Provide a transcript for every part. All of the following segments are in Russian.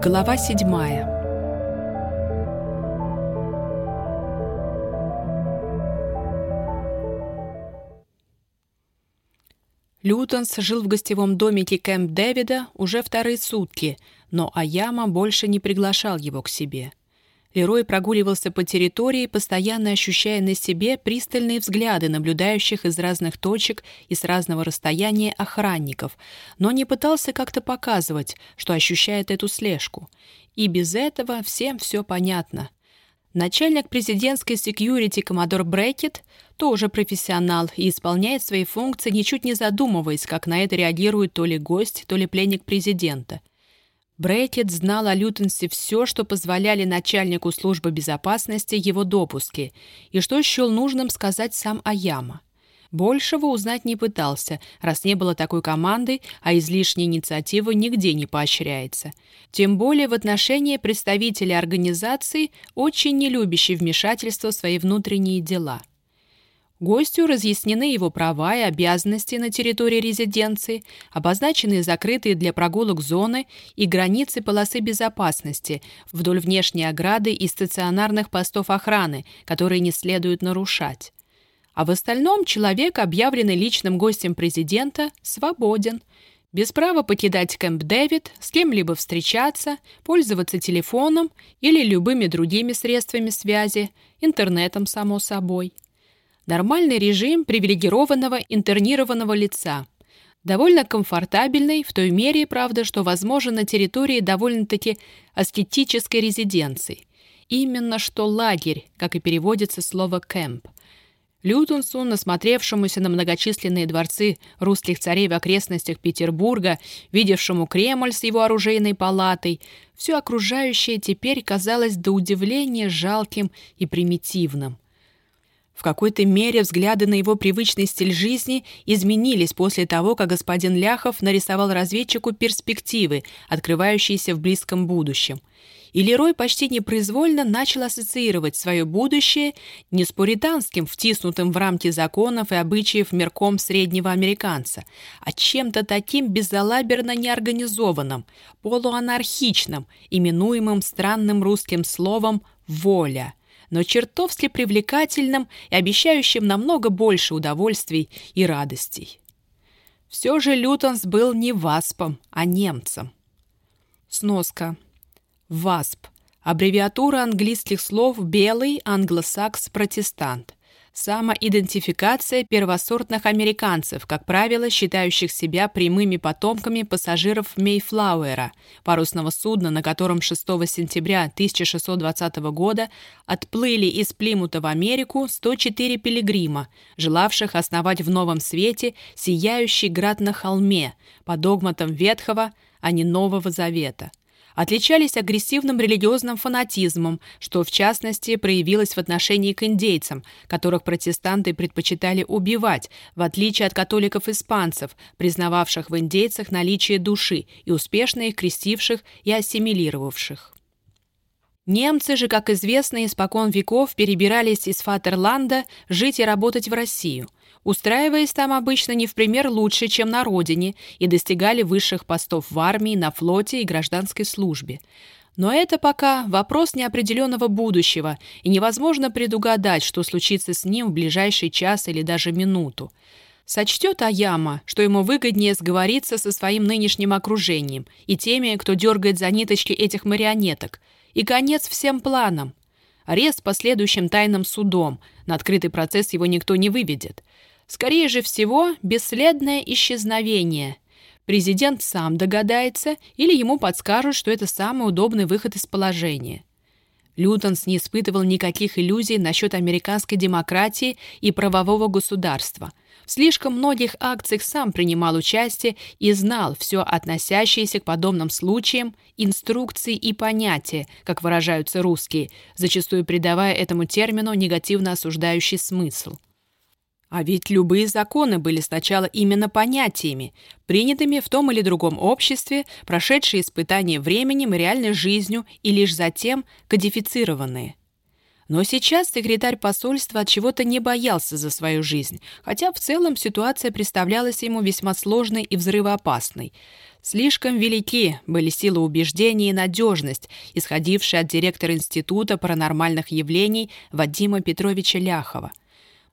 Глава седьмая Лютонс жил в гостевом домике Кэмп Дэвида уже вторые сутки, но Аяма больше не приглашал его к себе. Лерой прогуливался по территории, постоянно ощущая на себе пристальные взгляды наблюдающих из разных точек и с разного расстояния охранников, но не пытался как-то показывать, что ощущает эту слежку. И без этого всем все понятно. Начальник президентской секьюрити коммодор Брекет тоже профессионал и исполняет свои функции, ничуть не задумываясь, как на это реагирует то ли гость, то ли пленник президента. Брекет знал о Лютенсе все, что позволяли начальнику службы безопасности его допуски, и что счел нужным сказать сам Аяма. Большего узнать не пытался, раз не было такой команды, а излишняя инициатива нигде не поощряется. Тем более в отношении представителей организации, очень не любящей вмешательство в свои внутренние дела. Гостю разъяснены его права и обязанности на территории резиденции, обозначены закрытые для прогулок зоны и границы полосы безопасности вдоль внешней ограды и стационарных постов охраны, которые не следует нарушать. А в остальном человек, объявленный личным гостем президента, свободен, без права покидать Кэмп Дэвид, с кем-либо встречаться, пользоваться телефоном или любыми другими средствами связи, интернетом, само собой – Нормальный режим привилегированного интернированного лица. Довольно комфортабельный, в той мере, правда, что возможен на территории довольно-таки аскетической резиденции. Именно что лагерь, как и переводится слово «кэмп». Лютунсу, насмотревшемуся на многочисленные дворцы русских царей в окрестностях Петербурга, видевшему Кремль с его оружейной палатой, все окружающее теперь казалось до удивления жалким и примитивным – в какой-то мере взгляды на его привычный стиль жизни изменились после того, как господин Ляхов нарисовал разведчику перспективы, открывающиеся в близком будущем. И Лерой почти непроизвольно начал ассоциировать свое будущее не с пуританским, втиснутым в рамки законов и обычаев мерком среднего американца, а чем-то таким безалаберно неорганизованным, полуанархичным, именуемым странным русским словом «воля» но чертовски привлекательным и обещающим намного больше удовольствий и радостей. Все же Лютонс был не васпом, а немцем. Сноска. ВАСП. Аббревиатура английских слов «белый», «англосакс», «протестант». Самоидентификация первосортных американцев, как правило, считающих себя прямыми потомками пассажиров Мейфлауэра, парусного судна, на котором 6 сентября 1620 года отплыли из Плимута в Америку 104 пилигрима, желавших основать в Новом Свете сияющий град на холме, по догматам Ветхого, а не Нового Завета отличались агрессивным религиозным фанатизмом, что в частности проявилось в отношении к индейцам, которых протестанты предпочитали убивать, в отличие от католиков-испанцев, признававших в индейцах наличие души и успешно их крестивших и ассимилировавших. Немцы же, как известно, испокон веков перебирались из Фатерланда жить и работать в Россию – устраиваясь там обычно не в пример лучше, чем на родине, и достигали высших постов в армии, на флоте и гражданской службе. Но это пока вопрос неопределенного будущего, и невозможно предугадать, что случится с ним в ближайший час или даже минуту. Сочтет Аяма, что ему выгоднее сговориться со своим нынешним окружением и теми, кто дергает за ниточки этих марионеток. И конец всем планам. Арест последующим тайным судом. На открытый процесс его никто не выведет. Скорее же всего, бесследное исчезновение. Президент сам догадается или ему подскажут, что это самый удобный выход из положения. Лютонс не испытывал никаких иллюзий насчет американской демократии и правового государства. В слишком многих акциях сам принимал участие и знал все относящееся к подобным случаям, инструкции и понятия, как выражаются русские, зачастую придавая этому термину негативно осуждающий смысл. А ведь любые законы были сначала именно понятиями, принятыми в том или другом обществе, прошедшие испытания временем и реальной жизнью и лишь затем кодифицированные. Но сейчас секретарь посольства от чего-то не боялся за свою жизнь, хотя в целом ситуация представлялась ему весьма сложной и взрывоопасной. Слишком велики были силы убеждения и надежность, исходившие от директора Института паранормальных явлений Вадима Петровича Ляхова –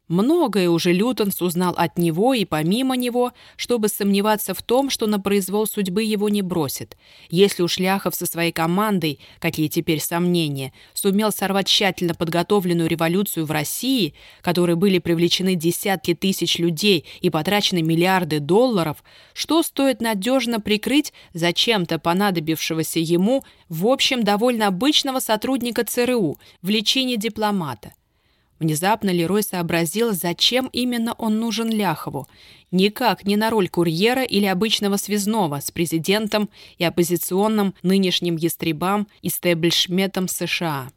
Многое уже Лютонс узнал от него и помимо него, чтобы сомневаться в том, что на произвол судьбы его не бросит. Если уж Ляхов со своей командой, какие теперь сомнения, сумел сорвать тщательно подготовленную революцию в России, которой были привлечены десятки тысяч людей и потрачены миллиарды долларов, что стоит надежно прикрыть зачем-то понадобившегося ему, в общем, довольно обычного сотрудника ЦРУ в лечении дипломата – Внезапно Лерой сообразил, зачем именно он нужен Ляхову. Никак не на роль курьера или обычного связного с президентом и оппозиционным нынешним ястребам истеблишметом США.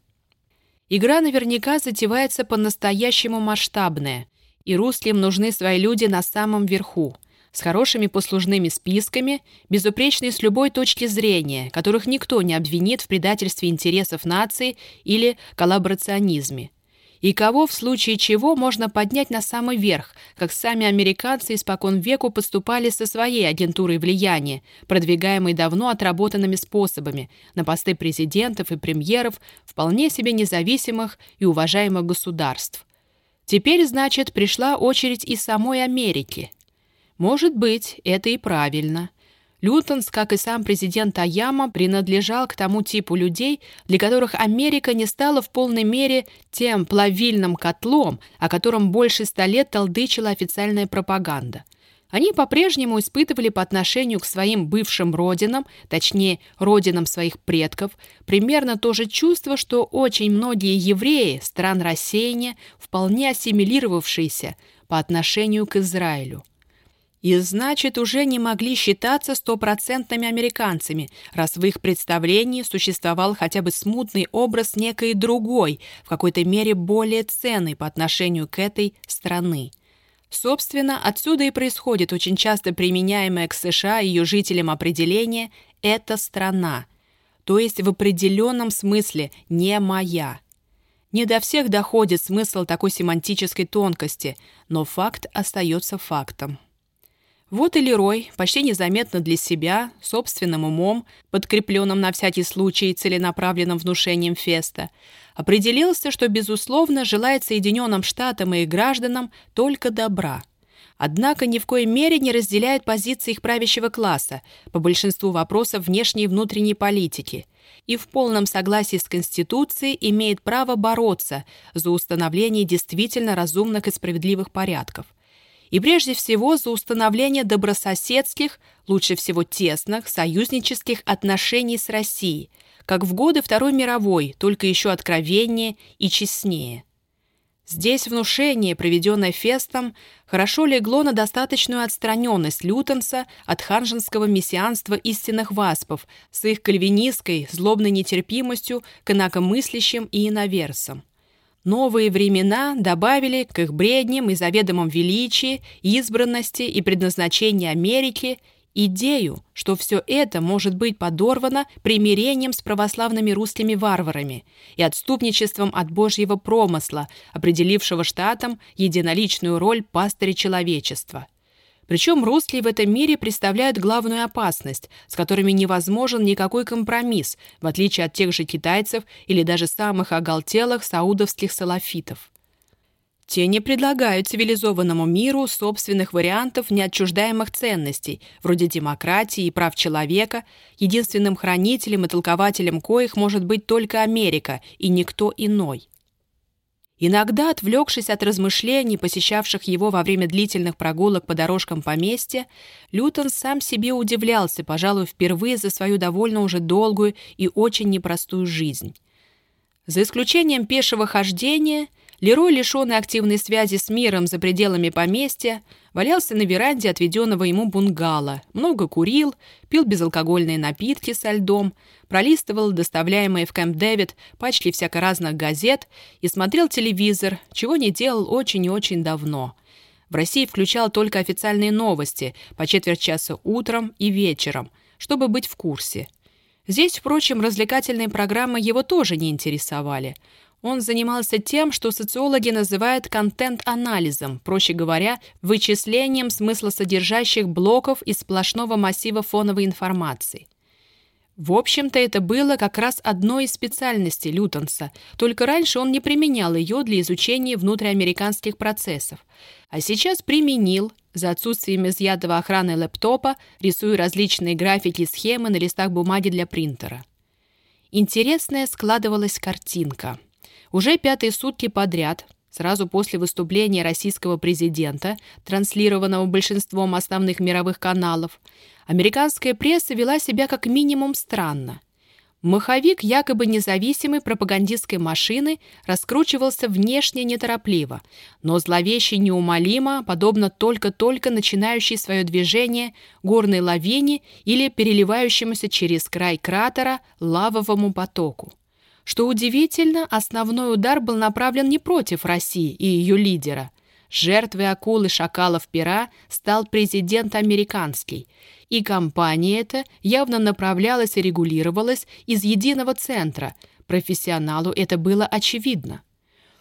Игра наверняка затевается по-настоящему масштабная, и русским нужны свои люди на самом верху, с хорошими послужными списками, безупречные с любой точки зрения, которых никто не обвинит в предательстве интересов нации или коллаборационизме – и кого в случае чего можно поднять на самый верх, как сами американцы испокон веку поступали со своей агентурой влияния, продвигаемой давно отработанными способами на посты президентов и премьеров вполне себе независимых и уважаемых государств. Теперь, значит, пришла очередь и самой Америки. Может быть, это и правильно – Лютонс, как и сам президент Аяма, принадлежал к тому типу людей, для которых Америка не стала в полной мере тем плавильным котлом, о котором больше ста лет толдычила официальная пропаганда. Они по-прежнему испытывали по отношению к своим бывшим родинам, точнее, родинам своих предков, примерно то же чувство, что очень многие евреи стран рассеяния, вполне ассимилировавшиеся по отношению к Израилю. И значит, уже не могли считаться стопроцентными американцами, раз в их представлении существовал хотя бы смутный образ некой другой, в какой-то мере более ценной по отношению к этой страны. Собственно, отсюда и происходит очень часто применяемое к США и ее жителям определение «это страна», то есть в определенном смысле «не моя». Не до всех доходит смысл такой семантической тонкости, но факт остается фактом. Вот и Лерой, почти незаметно для себя, собственным умом, подкрепленным на всякий случай целенаправленным внушением Феста, определился, что, безусловно, желает Соединенным Штатам и их гражданам только добра. Однако ни в коей мере не разделяет позиции их правящего класса по большинству вопросов внешней и внутренней политики и в полном согласии с Конституцией имеет право бороться за установление действительно разумных и справедливых порядков и прежде всего за установление добрососедских, лучше всего тесных, союзнических отношений с Россией, как в годы Второй мировой, только еще откровеннее и честнее. Здесь внушение, проведенное Фестом, хорошо легло на достаточную отстраненность Лютенса от ханжинского мессианства истинных васпов с их кальвинистской, злобной нетерпимостью к инакомыслящим и иноверсам. Новые времена добавили к их бредням и заведомым величии, избранности и предназначении Америки идею, что все это может быть подорвано примирением с православными русскими варварами и отступничеством от Божьего промысла, определившего штатам единоличную роль пастыря человечества – причем русские в этом мире представляют главную опасность, с которыми невозможен никакой компромисс, в отличие от тех же китайцев или даже самых оголтелых саудовских салафитов. Те не предлагают цивилизованному миру собственных вариантов неотчуждаемых ценностей, вроде демократии и прав человека, единственным хранителем и толкователем коих может быть только Америка и никто иной. Иногда, отвлекшись от размышлений, посещавших его во время длительных прогулок по дорожкам поместья, Лютон сам себе удивлялся, пожалуй, впервые за свою довольно уже долгую и очень непростую жизнь. За исключением пешего хождения, Лерой, лишенный активной связи с миром за пределами поместья, валялся на веранде отведенного ему бунгало, много курил, пил безалкогольные напитки со льдом, пролистывал доставляемые в Кэмп Дэвид пачки всяко разных газет и смотрел телевизор, чего не делал очень и очень давно. В России включал только официальные новости по четверть часа утром и вечером, чтобы быть в курсе. Здесь, впрочем, развлекательные программы его тоже не интересовали – Он занимался тем, что социологи называют контент-анализом, проще говоря, вычислением смыслосодержащих блоков из сплошного массива фоновой информации. В общем-то, это было как раз одной из специальностей Лютонса, только раньше он не применял ее для изучения внутриамериканских процессов. А сейчас применил, за отсутствием изъятого охраны лэптопа, рисуя различные графики и схемы на листах бумаги для принтера. Интересная складывалась картинка. Уже пятые сутки подряд, сразу после выступления российского президента, транслированного большинством основных мировых каналов, Американская пресса вела себя как минимум странно. Маховик якобы независимой пропагандистской машины раскручивался внешне неторопливо, но зловеще неумолимо, подобно только-только начинающей свое движение горной лавине или переливающемуся через край кратера лавовому потоку. Что удивительно, основной удар был направлен не против России и ее лидера. Жертвой акулы шакалов пера стал президент американский – и компания эта явно направлялась и регулировалась из единого центра. Профессионалу это было очевидно.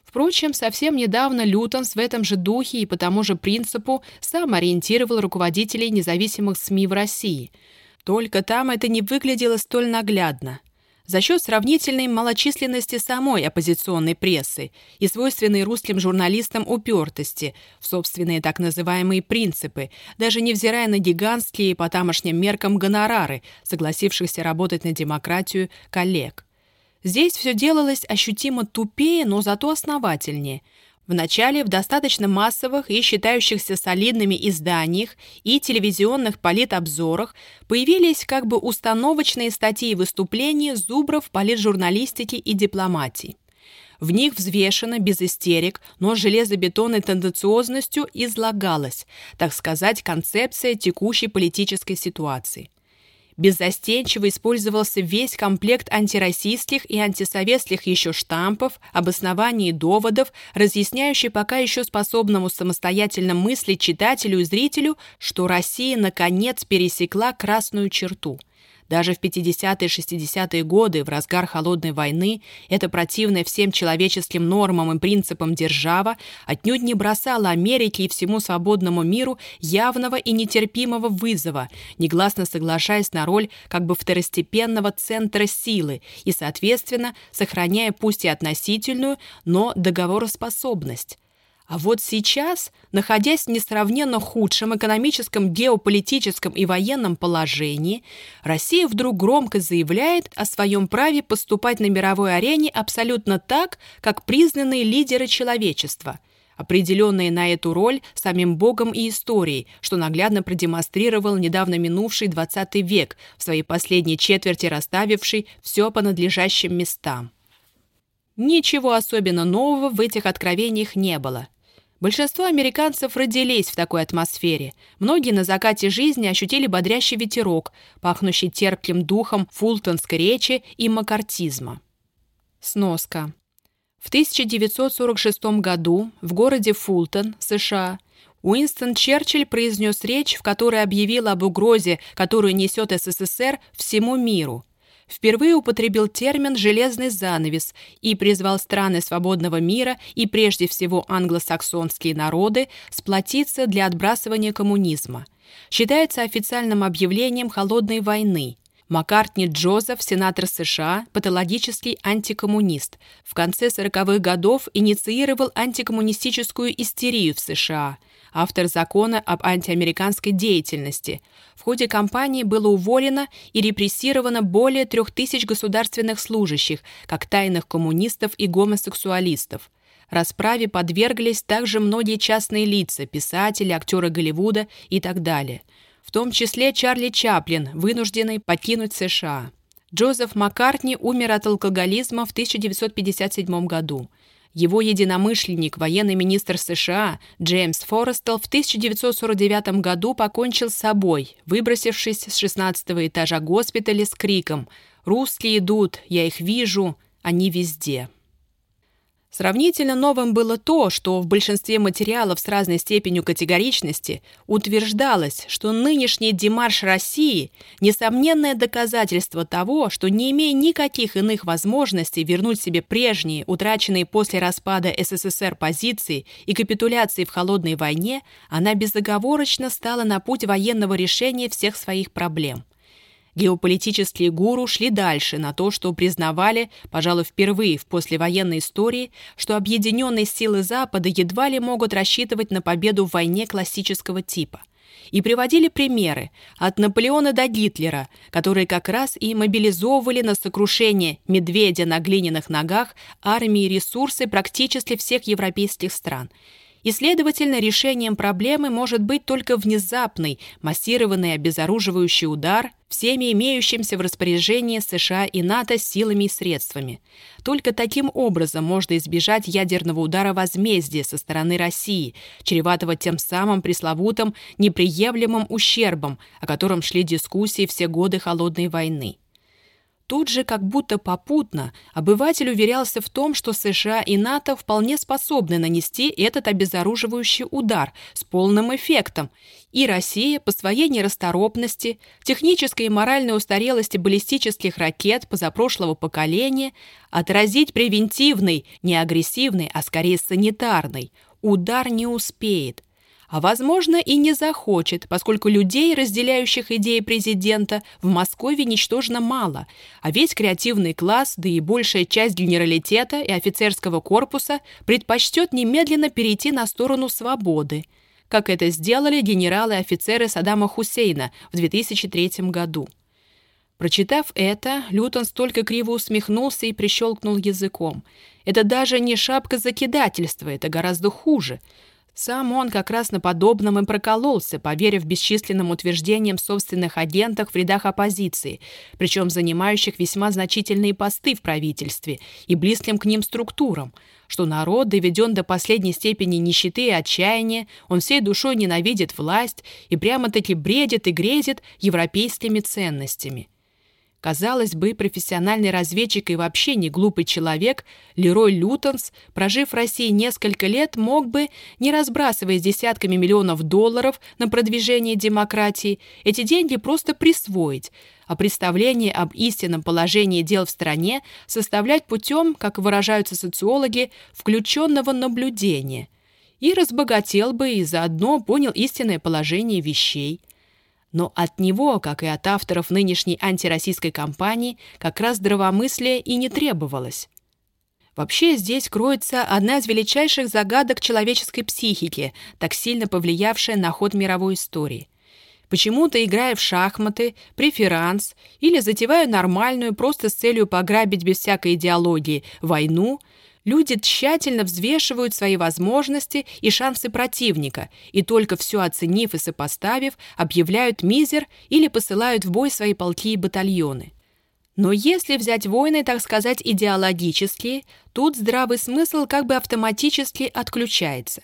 Впрочем, совсем недавно Лютонс в этом же духе и по тому же принципу сам ориентировал руководителей независимых СМИ в России. Только там это не выглядело столь наглядно за счет сравнительной малочисленности самой оппозиционной прессы и свойственной русским журналистам упертости в собственные так называемые принципы, даже невзирая на гигантские по тамошним меркам гонорары, согласившихся работать на демократию коллег. Здесь все делалось ощутимо тупее, но зато основательнее – Вначале в достаточно массовых и считающихся солидными изданиях и телевизионных политобзорах появились как бы установочные статьи и выступления зубров политжурналистики и дипломатии. В них взвешенно, без истерик, но с железобетонной тенденциозностью излагалась, так сказать, концепция текущей политической ситуации. Беззастенчиво использовался весь комплект антироссийских и антисоветских еще штампов, обоснований и доводов, разъясняющий пока еще способному самостоятельно мыслить читателю и зрителю, что Россия наконец пересекла красную черту – даже в 50-е 60-е годы, в разгар холодной войны, эта противная всем человеческим нормам и принципам держава отнюдь не бросала Америке и всему свободному миру явного и нетерпимого вызова, негласно соглашаясь на роль как бы второстепенного центра силы и, соответственно, сохраняя пусть и относительную, но договороспособность. А вот сейчас, находясь в несравненно худшем экономическом, геополитическом и военном положении, Россия вдруг громко заявляет о своем праве поступать на мировой арене абсолютно так, как признанные лидеры человечества, определенные на эту роль самим Богом и историей, что наглядно продемонстрировал недавно минувший XX век, в своей последней четверти расставивший все по надлежащим местам. Ничего особенно нового в этих откровениях не было – Большинство американцев родились в такой атмосфере. Многие на закате жизни ощутили бодрящий ветерок, пахнущий терпким духом фултонской речи и макартизма. Сноска. В 1946 году в городе Фултон, США, Уинстон Черчилль произнес речь, в которой объявил об угрозе, которую несет СССР всему миру – впервые употребил термин «железный занавес» и призвал страны свободного мира и прежде всего англосаксонские народы сплотиться для отбрасывания коммунизма. Считается официальным объявлением холодной войны. Маккартни Джозеф, сенатор США, патологический антикоммунист, в конце 40-х годов инициировал антикоммунистическую истерию в США – автор закона об антиамериканской деятельности. В ходе кампании было уволено и репрессировано более трех тысяч государственных служащих, как тайных коммунистов и гомосексуалистов. Расправе подверглись также многие частные лица, писатели, актеры Голливуда и так далее. В том числе Чарли Чаплин, вынужденный покинуть США. Джозеф Маккартни умер от алкоголизма в 1957 году. Его единомышленник, военный министр США Джеймс Форестел в 1949 году покончил с собой, выбросившись с 16 этажа госпиталя с криком «Русские идут, я их вижу, они везде». Сравнительно новым было то, что в большинстве материалов с разной степенью категоричности утверждалось, что нынешний демарш России – несомненное доказательство того, что не имея никаких иных возможностей вернуть себе прежние, утраченные после распада СССР позиции и капитуляции в холодной войне, она безоговорочно стала на путь военного решения всех своих проблем – Геополитические гуру шли дальше на то, что признавали, пожалуй, впервые в послевоенной истории, что объединенные силы Запада едва ли могут рассчитывать на победу в войне классического типа. И приводили примеры от Наполеона до Гитлера, которые как раз и мобилизовывали на сокрушение медведя на глиняных ногах армии и ресурсы практически всех европейских стран – и, следовательно, решением проблемы может быть только внезапный, массированный обезоруживающий удар всеми имеющимся в распоряжении США и НАТО силами и средствами. Только таким образом можно избежать ядерного удара возмездия со стороны России, чреватого тем самым пресловутым неприемлемым ущербом, о котором шли дискуссии все годы Холодной войны. Тут же, как будто попутно, обыватель уверялся в том, что США и НАТО вполне способны нанести этот обезоруживающий удар с полным эффектом, и Россия по своей нерасторопности, технической и моральной устарелости баллистических ракет позапрошлого поколения отразить превентивный, не агрессивный, а скорее санитарный, удар не успеет, а, возможно, и не захочет, поскольку людей, разделяющих идеи президента, в Москве ничтожно мало, а весь креативный класс, да и большая часть генералитета и офицерского корпуса предпочтет немедленно перейти на сторону свободы, как это сделали генералы и офицеры Саддама Хусейна в 2003 году. Прочитав это, Лютон столько криво усмехнулся и прищелкнул языком. Это даже не шапка закидательства, это гораздо хуже — сам он как раз на подобном и прокололся, поверив бесчисленным утверждениям собственных агентов в рядах оппозиции, причем занимающих весьма значительные посты в правительстве и близким к ним структурам, что народ доведен до последней степени нищеты и отчаяния, он всей душой ненавидит власть и прямо-таки бредит и грезит европейскими ценностями. Казалось бы, профессиональный разведчик и вообще не глупый человек, Лерой Лютонс, прожив в России несколько лет, мог бы, не разбрасываясь десятками миллионов долларов на продвижение демократии, эти деньги просто присвоить, а представление об истинном положении дел в стране составлять путем, как выражаются социологи, включенного наблюдения. И разбогател бы и заодно понял истинное положение вещей. Но от него, как и от авторов нынешней антироссийской кампании, как раз здравомыслия и не требовалось. Вообще здесь кроется одна из величайших загадок человеческой психики, так сильно повлиявшая на ход мировой истории. Почему-то, играя в шахматы, преферанс или затевая нормальную, просто с целью пограбить без всякой идеологии, войну – Люди тщательно взвешивают свои возможности и шансы противника, и только все оценив и сопоставив, объявляют мизер или посылают в бой свои полки и батальоны. Но если взять войны, так сказать, идеологические, тут здравый смысл как бы автоматически отключается.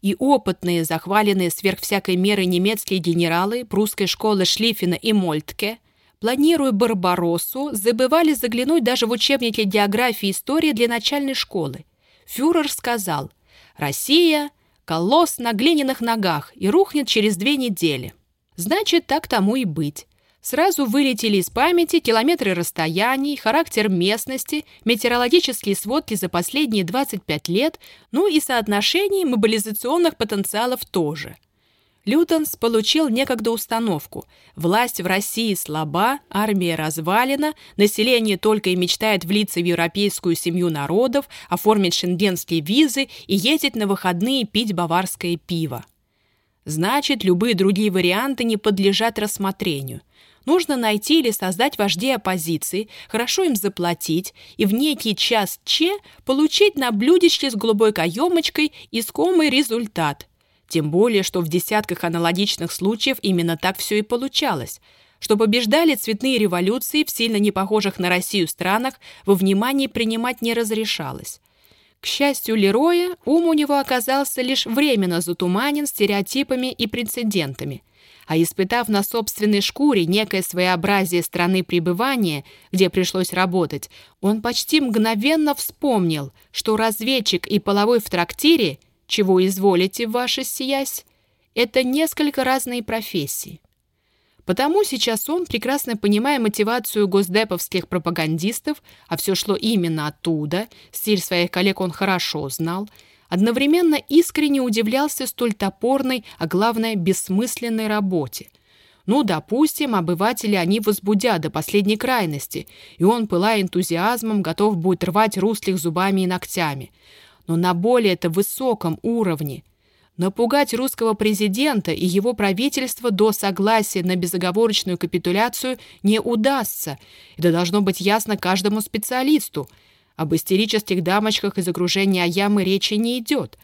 И опытные, захваленные сверх всякой меры немецкие генералы прусской школы Шлиффена и Мольтке – планируя Барбароссу, забывали заглянуть даже в учебники географии и истории для начальной школы. Фюрер сказал «Россия – колосс на глиняных ногах и рухнет через две недели». Значит, так тому и быть. Сразу вылетели из памяти километры расстояний, характер местности, метеорологические сводки за последние 25 лет, ну и соотношение мобилизационных потенциалов тоже – Лютонс получил некогда установку. Власть в России слаба, армия развалена, население только и мечтает влиться в европейскую семью народов, оформить шенгенские визы и ездить на выходные пить баварское пиво. Значит, любые другие варианты не подлежат рассмотрению. Нужно найти или создать вождей оппозиции, хорошо им заплатить и в некий час Че получить на блюдечке с голубой каемочкой искомый результат – тем более, что в десятках аналогичных случаев именно так все и получалось. Что побеждали цветные революции в сильно непохожих на Россию странах, во внимание принимать не разрешалось. К счастью Лероя, ум у него оказался лишь временно затуманен стереотипами и прецедентами. а испытав на собственной шкуре некое своеобразие страны пребывания, где пришлось работать, он почти мгновенно вспомнил, что разведчик и половой в трактире, чего изволите, ваша сиясь, это несколько разные профессии. Потому сейчас он, прекрасно понимая мотивацию госдеповских пропагандистов, а все шло именно оттуда, стиль своих коллег он хорошо знал, одновременно искренне удивлялся столь топорной, а главное, бессмысленной работе. Ну, допустим, обыватели они возбудят до последней крайности, и он, пылая энтузиазмом, готов будет рвать руслих зубами и ногтями. Но на более-то высоком уровне – Напугать русского президента и его правительство до согласия на безоговорочную капитуляцию не удастся. Это должно быть ясно каждому специалисту. Об истерических дамочках из окружения Аямы речи не идет.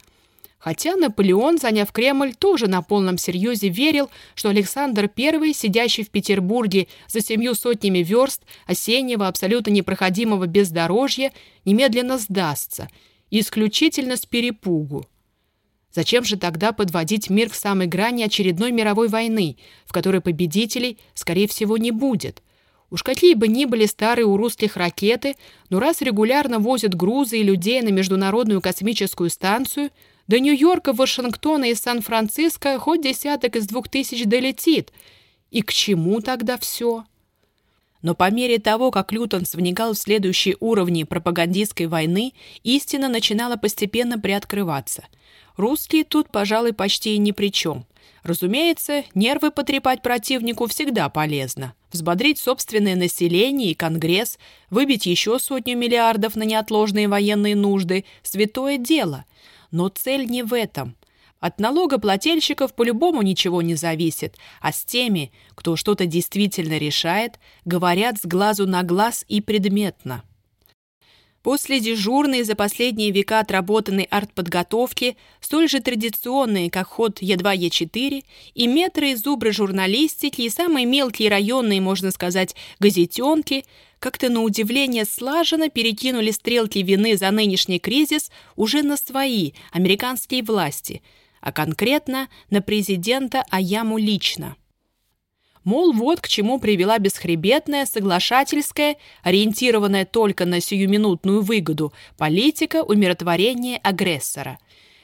Хотя Наполеон, заняв Кремль, тоже на полном серьезе верил, что Александр I, сидящий в Петербурге за семью сотнями верст осеннего абсолютно непроходимого бездорожья, немедленно сдастся, исключительно с перепугу. Зачем же тогда подводить мир к самой грани очередной мировой войны, в которой победителей, скорее всего, не будет? Уж какие бы ни были старые у русских ракеты, но раз регулярно возят грузы и людей на Международную космическую станцию, до Нью-Йорка, Вашингтона и Сан-Франциско хоть десяток из двух тысяч долетит. И к чему тогда все? Но по мере того, как Лютонс вникал в следующие уровни пропагандистской войны, истина начинала постепенно приоткрываться – Русские тут, пожалуй, почти ни при чем. Разумеется, нервы потрепать противнику всегда полезно. Взбодрить собственное население и Конгресс, выбить еще сотню миллиардов на неотложные военные нужды – святое дело. Но цель не в этом. От налогоплательщиков по-любому ничего не зависит, а с теми, кто что-то действительно решает, говорят с глазу на глаз и предметно. После дежурной за последние века отработанной артподготовки, столь же традиционной, как ход Е2-Е4, и метры и зубры журналистики, и самые мелкие районные, можно сказать, газетенки, как-то на удивление слаженно перекинули стрелки вины за нынешний кризис уже на свои, американские власти, а конкретно на президента Аяму лично. Мол, вот к чему привела бесхребетная, соглашательская, ориентированная только на сиюминутную выгоду, политика умиротворения агрессора.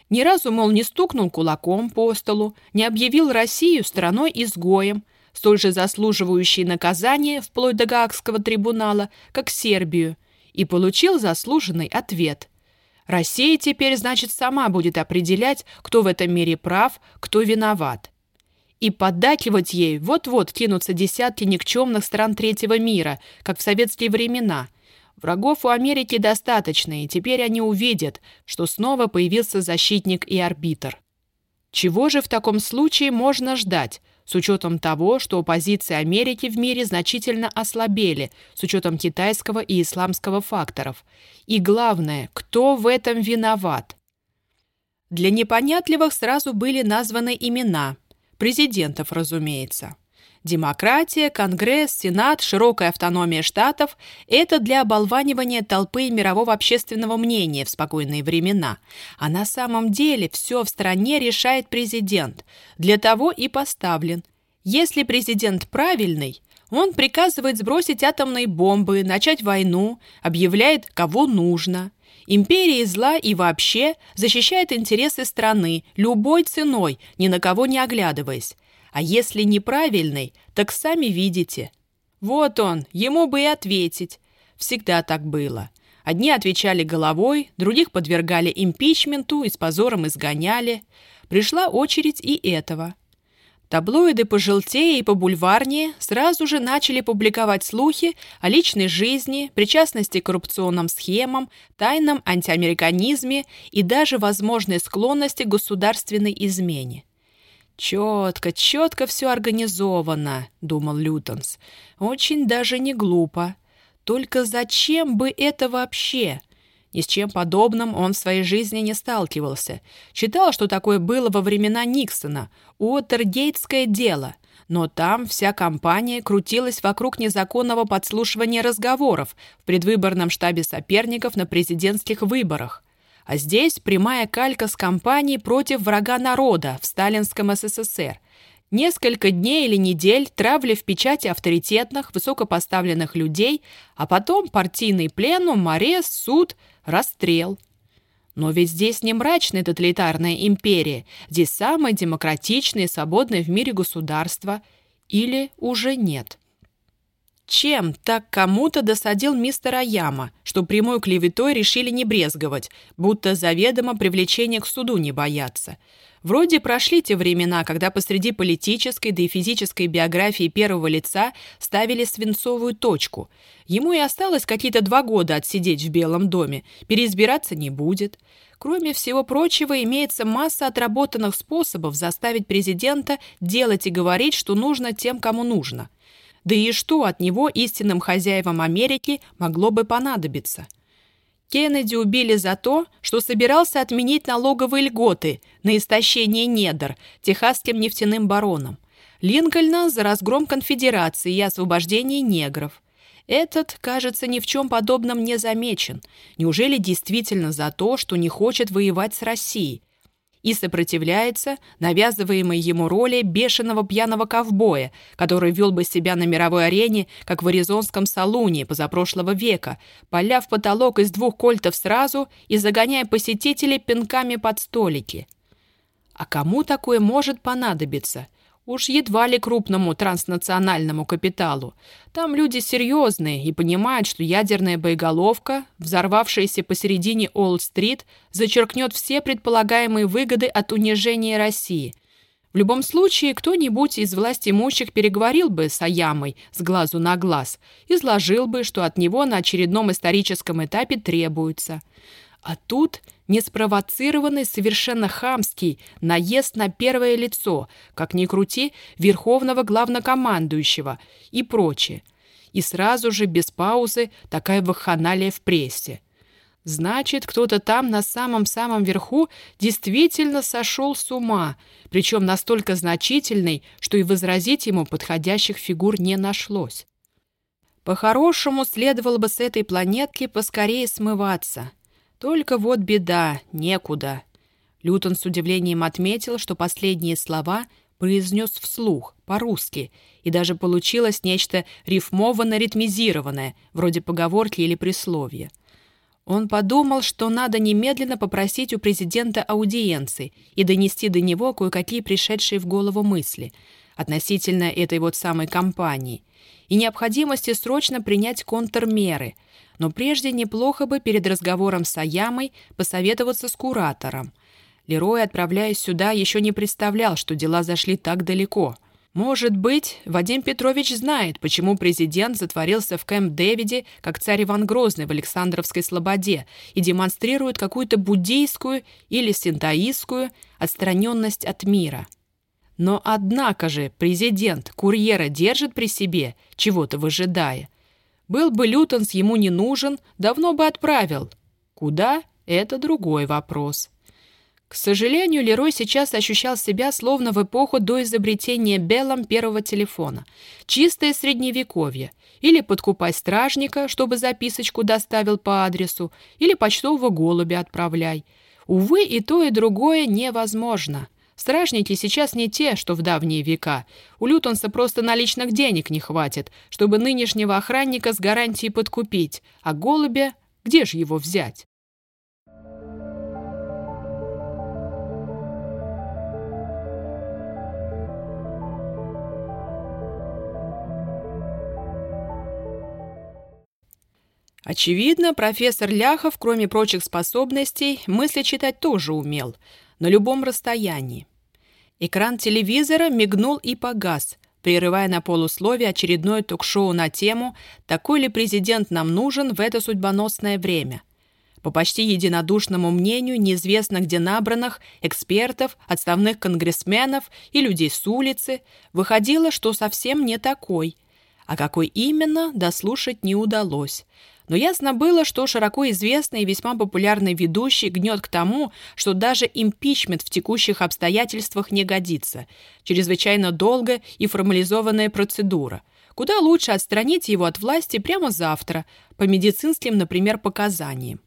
Ни разу, мол, не стукнул кулаком по столу, не объявил Россию страной-изгоем, столь же заслуживающей наказания вплоть до Гаагского трибунала, как Сербию, и получил заслуженный ответ. Россия теперь, значит, сама будет определять, кто в этом мире прав, кто виноват и поддакивать ей вот-вот кинутся десятки никчемных стран третьего мира, как в советские времена. Врагов у Америки достаточно, и теперь они увидят, что снова появился защитник и арбитр. Чего же в таком случае можно ждать, с учетом того, что позиции Америки в мире значительно ослабели, с учетом китайского и исламского факторов? И главное, кто в этом виноват? Для непонятливых сразу были названы имена – Президентов, разумеется. Демократия, Конгресс, Сенат, широкая автономия штатов – это для оболванивания толпы мирового общественного мнения в спокойные времена. А на самом деле все в стране решает президент. Для того и поставлен. Если президент правильный, он приказывает сбросить атомные бомбы, начать войну, объявляет, кого нужно. Империя зла и вообще защищает интересы страны любой ценой, ни на кого не оглядываясь. А если неправильный, так сами видите. Вот он, ему бы и ответить. Всегда так было. Одни отвечали головой, других подвергали импичменту и с позором изгоняли. Пришла очередь и этого – Таблоиды пожелтее и побульварнее сразу же начали публиковать слухи о личной жизни, причастности к коррупционным схемам, тайном антиамериканизме и даже возможной склонности к государственной измене. «Четко, четко все организовано», — думал Лютонс. «Очень даже не глупо. Только зачем бы это вообще?» Ни с чем подобным он в своей жизни не сталкивался. Читал, что такое было во времена Никсона, Уотергейтское дело. Но там вся компания крутилась вокруг незаконного подслушивания разговоров в предвыборном штабе соперников на президентских выборах. А здесь прямая калька с кампанией против врага народа в сталинском СССР. Несколько дней или недель травли в печати авторитетных, высокопоставленных людей, а потом партийный пленум, арест, суд, расстрел. Но ведь здесь не мрачная тоталитарная империя, здесь самое демократичное и свободное в мире государство. Или уже нет? Чем так кому-то досадил мистер Аяма, что прямой клеветой решили не брезговать, будто заведомо привлечения к суду не боятся – Вроде прошли те времена, когда посреди политической да и физической биографии первого лица ставили свинцовую точку. Ему и осталось какие-то два года отсидеть в Белом доме, переизбираться не будет. Кроме всего прочего, имеется масса отработанных способов заставить президента делать и говорить, что нужно тем, кому нужно. Да и что от него истинным хозяевам Америки могло бы понадобиться? Кеннеди убили за то, что собирался отменить налоговые льготы на истощение недр техасским нефтяным баронам. Линкольна за разгром конфедерации и освобождение негров. Этот, кажется, ни в чем подобном не замечен. Неужели действительно за то, что не хочет воевать с Россией? И сопротивляется навязываемой ему роли бешеного пьяного ковбоя, который вел бы себя на мировой арене, как в аризонском салуне позапрошлого века, поля потолок из двух кольтов сразу и загоняя посетителей пинками под столики. А кому такое может понадобиться? Уж едва ли крупному транснациональному капиталу. Там люди серьезные и понимают, что ядерная боеголовка, взорвавшаяся посередине Олл-стрит, зачеркнет все предполагаемые выгоды от унижения России. В любом случае, кто-нибудь из власти имущих переговорил бы с Аямой с глазу на глаз, изложил бы, что от него на очередном историческом этапе требуется. А тут неспровоцированный, совершенно хамский наезд на первое лицо, как ни крути, верховного главнокомандующего и прочее. И сразу же, без паузы, такая вахханалия в прессе. Значит, кто-то там на самом-самом верху действительно сошел с ума, причем настолько значительный, что и возразить ему подходящих фигур не нашлось. По-хорошему, следовало бы с этой планетки поскорее смываться — только вот беда, некуда. Лютон с удивлением отметил, что последние слова произнес вслух, по-русски, и даже получилось нечто рифмованно-ритмизированное, вроде поговорки или присловия. Он подумал, что надо немедленно попросить у президента аудиенции и донести до него кое-какие пришедшие в голову мысли относительно этой вот самой кампании и необходимости срочно принять контрмеры – но прежде неплохо бы перед разговором с Аямой посоветоваться с куратором. Лерой, отправляясь сюда, еще не представлял, что дела зашли так далеко. Может быть, Вадим Петрович знает, почему президент затворился в Кэмп-Дэвиде, как царь Иван Грозный в Александровской Слободе, и демонстрирует какую-то буддийскую или синтаистскую отстраненность от мира. Но однако же президент курьера держит при себе, чего-то выжидая. Был бы Лютонс ему не нужен, давно бы отправил. Куда — это другой вопрос. К сожалению, Лерой сейчас ощущал себя словно в эпоху до изобретения Беллом первого телефона. Чистое средневековье. Или подкупай стражника, чтобы записочку доставил по адресу, или почтового голубя отправляй. Увы, и то, и другое невозможно. Стражники сейчас не те, что в давние века. У Лютонса просто наличных денег не хватит, чтобы нынешнего охранника с гарантией подкупить. А голубя, где же его взять? Очевидно, профессор Ляхов, кроме прочих способностей, мысли читать тоже умел – на любом расстоянии. Экран телевизора мигнул и погас, прерывая на полусловие очередное ток-шоу на тему «Такой ли президент нам нужен в это судьбоносное время?». По почти единодушному мнению неизвестно где набранных экспертов, отставных конгрессменов и людей с улицы, выходило, что совсем не такой. А какой именно, дослушать не удалось – но ясно было, что широко известный и весьма популярный ведущий гнет к тому, что даже импичмент в текущих обстоятельствах не годится. Чрезвычайно долгая и формализованная процедура. Куда лучше отстранить его от власти прямо завтра, по медицинским, например, показаниям.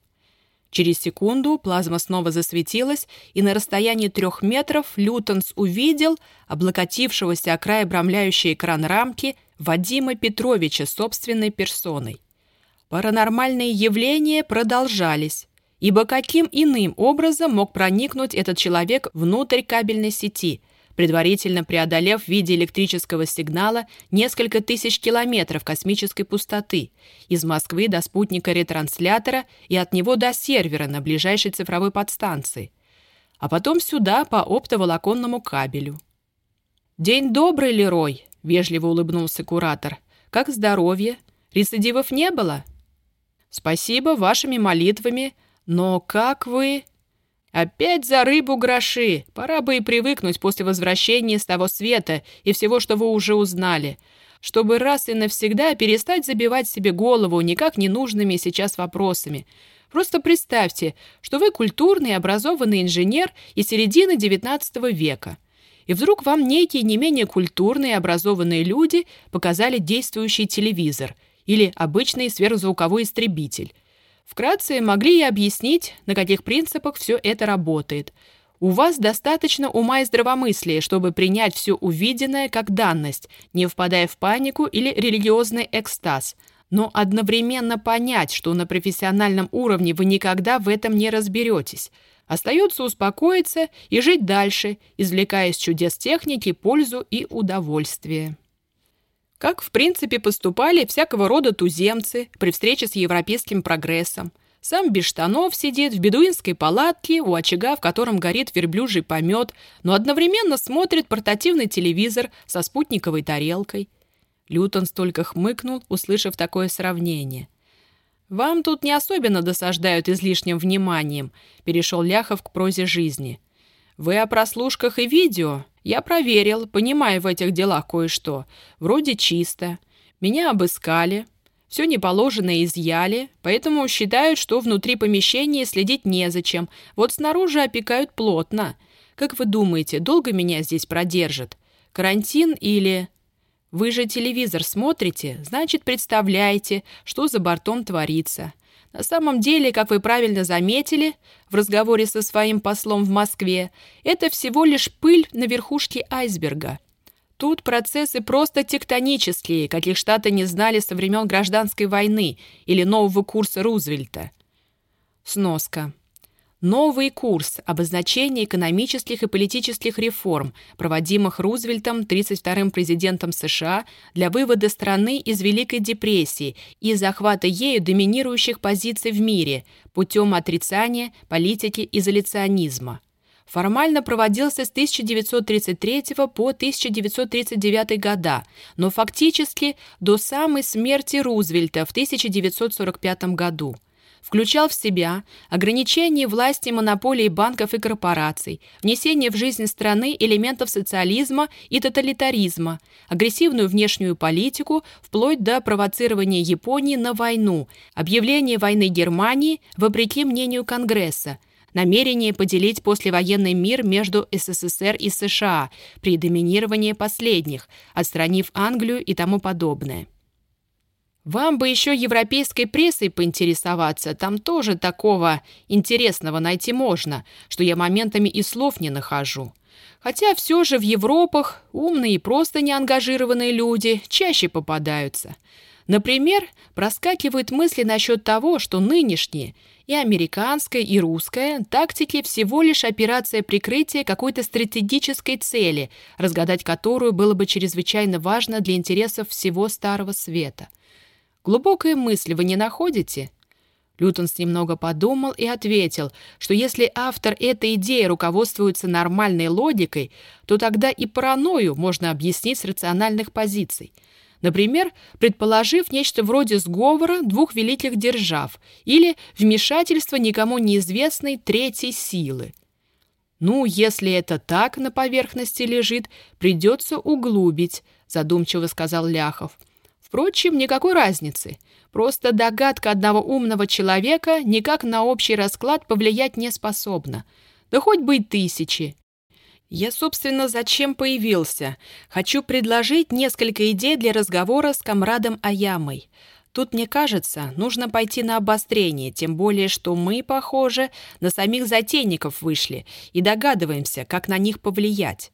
Через секунду плазма снова засветилась, и на расстоянии трех метров Лютонс увидел облокотившегося о край обрамляющий экран рамки Вадима Петровича собственной персоной. Паранормальные явления продолжались, ибо каким иным образом мог проникнуть этот человек внутрь кабельной сети, предварительно преодолев в виде электрического сигнала несколько тысяч километров космической пустоты из Москвы до спутника-ретранслятора и от него до сервера на ближайшей цифровой подстанции, а потом сюда по оптоволоконному кабелю. «День добрый, Лерой!» — вежливо улыбнулся куратор. «Как здоровье? Рецидивов не было?» «Спасибо вашими молитвами, но как вы...» «Опять за рыбу гроши! Пора бы и привыкнуть после возвращения с того света и всего, что вы уже узнали, чтобы раз и навсегда перестать забивать себе голову никак ненужными сейчас вопросами. Просто представьте, что вы культурный образованный инженер из середины XIX века, и вдруг вам некие не менее культурные образованные люди показали действующий телевизор или обычный сверхзвуковой истребитель – Вкратце могли и объяснить, на каких принципах все это работает. У вас достаточно ума и здравомыслия, чтобы принять все увиденное как данность, не впадая в панику или религиозный экстаз, но одновременно понять, что на профессиональном уровне вы никогда в этом не разберетесь. Остается успокоиться и жить дальше, извлекая из чудес техники пользу и удовольствие. Как, в принципе, поступали всякого рода туземцы при встрече с европейским прогрессом. Сам без штанов сидит в бедуинской палатке у очага, в котором горит верблюжий помет, но одновременно смотрит портативный телевизор со спутниковой тарелкой. Лютон столько хмыкнул, услышав такое сравнение. «Вам тут не особенно досаждают излишним вниманием», — перешел Ляхов к прозе жизни. «Вы о прослушках и видео? Я проверил, понимаю в этих делах кое-что. Вроде чисто. Меня обыскали. Все неположенное изъяли, поэтому считают, что внутри помещения следить незачем. Вот снаружи опекают плотно. Как вы думаете, долго меня здесь продержат? Карантин или... Вы же телевизор смотрите, значит, представляете, что за бортом творится. На самом деле, как вы правильно заметили в разговоре со своим послом в Москве, это всего лишь пыль на верхушке айсберга. Тут процессы просто тектонические, каких Штаты не знали со времен Гражданской войны или нового курса Рузвельта. Сноска. Новый курс обозначения экономических и политических реформ, проводимых Рузвельтом, 32-м президентом США, для вывода страны из Великой депрессии и захвата ею доминирующих позиций в мире путем отрицания политики изоляционизма. Формально проводился с 1933 по 1939 года, но фактически до самой смерти Рузвельта в 1945 году – включал в себя ограничение власти монополий банков и корпораций, внесение в жизнь страны элементов социализма и тоталитаризма, агрессивную внешнюю политику вплоть до провоцирования Японии на войну, объявление войны Германии вопреки мнению Конгресса, намерение поделить послевоенный мир между СССР и США при доминировании последних, отстранив Англию и тому подобное. Вам бы еще европейской прессой поинтересоваться, там тоже такого интересного найти можно, что я моментами и слов не нахожу. Хотя все же в Европах умные и просто неангажированные люди чаще попадаются. Например, проскакивают мысли насчет того, что нынешние и американская, и русская тактики всего лишь операция прикрытия какой-то стратегической цели, разгадать которую было бы чрезвычайно важно для интересов всего Старого Света – Глубокая мысль вы не находите?» Лютонс немного подумал и ответил, что если автор этой идеи руководствуется нормальной логикой, то тогда и паранойю можно объяснить с рациональных позиций. Например, предположив нечто вроде сговора двух великих держав или вмешательства никому неизвестной третьей силы. «Ну, если это так на поверхности лежит, придется углубить», задумчиво сказал Ляхов. Впрочем, никакой разницы. Просто догадка одного умного человека никак на общий расклад повлиять не способна. Да хоть бы и тысячи. Я, собственно, зачем появился? Хочу предложить несколько идей для разговора с комрадом Аямой. Тут, мне кажется, нужно пойти на обострение, тем более, что мы, похоже, на самих затейников вышли и догадываемся, как на них повлиять.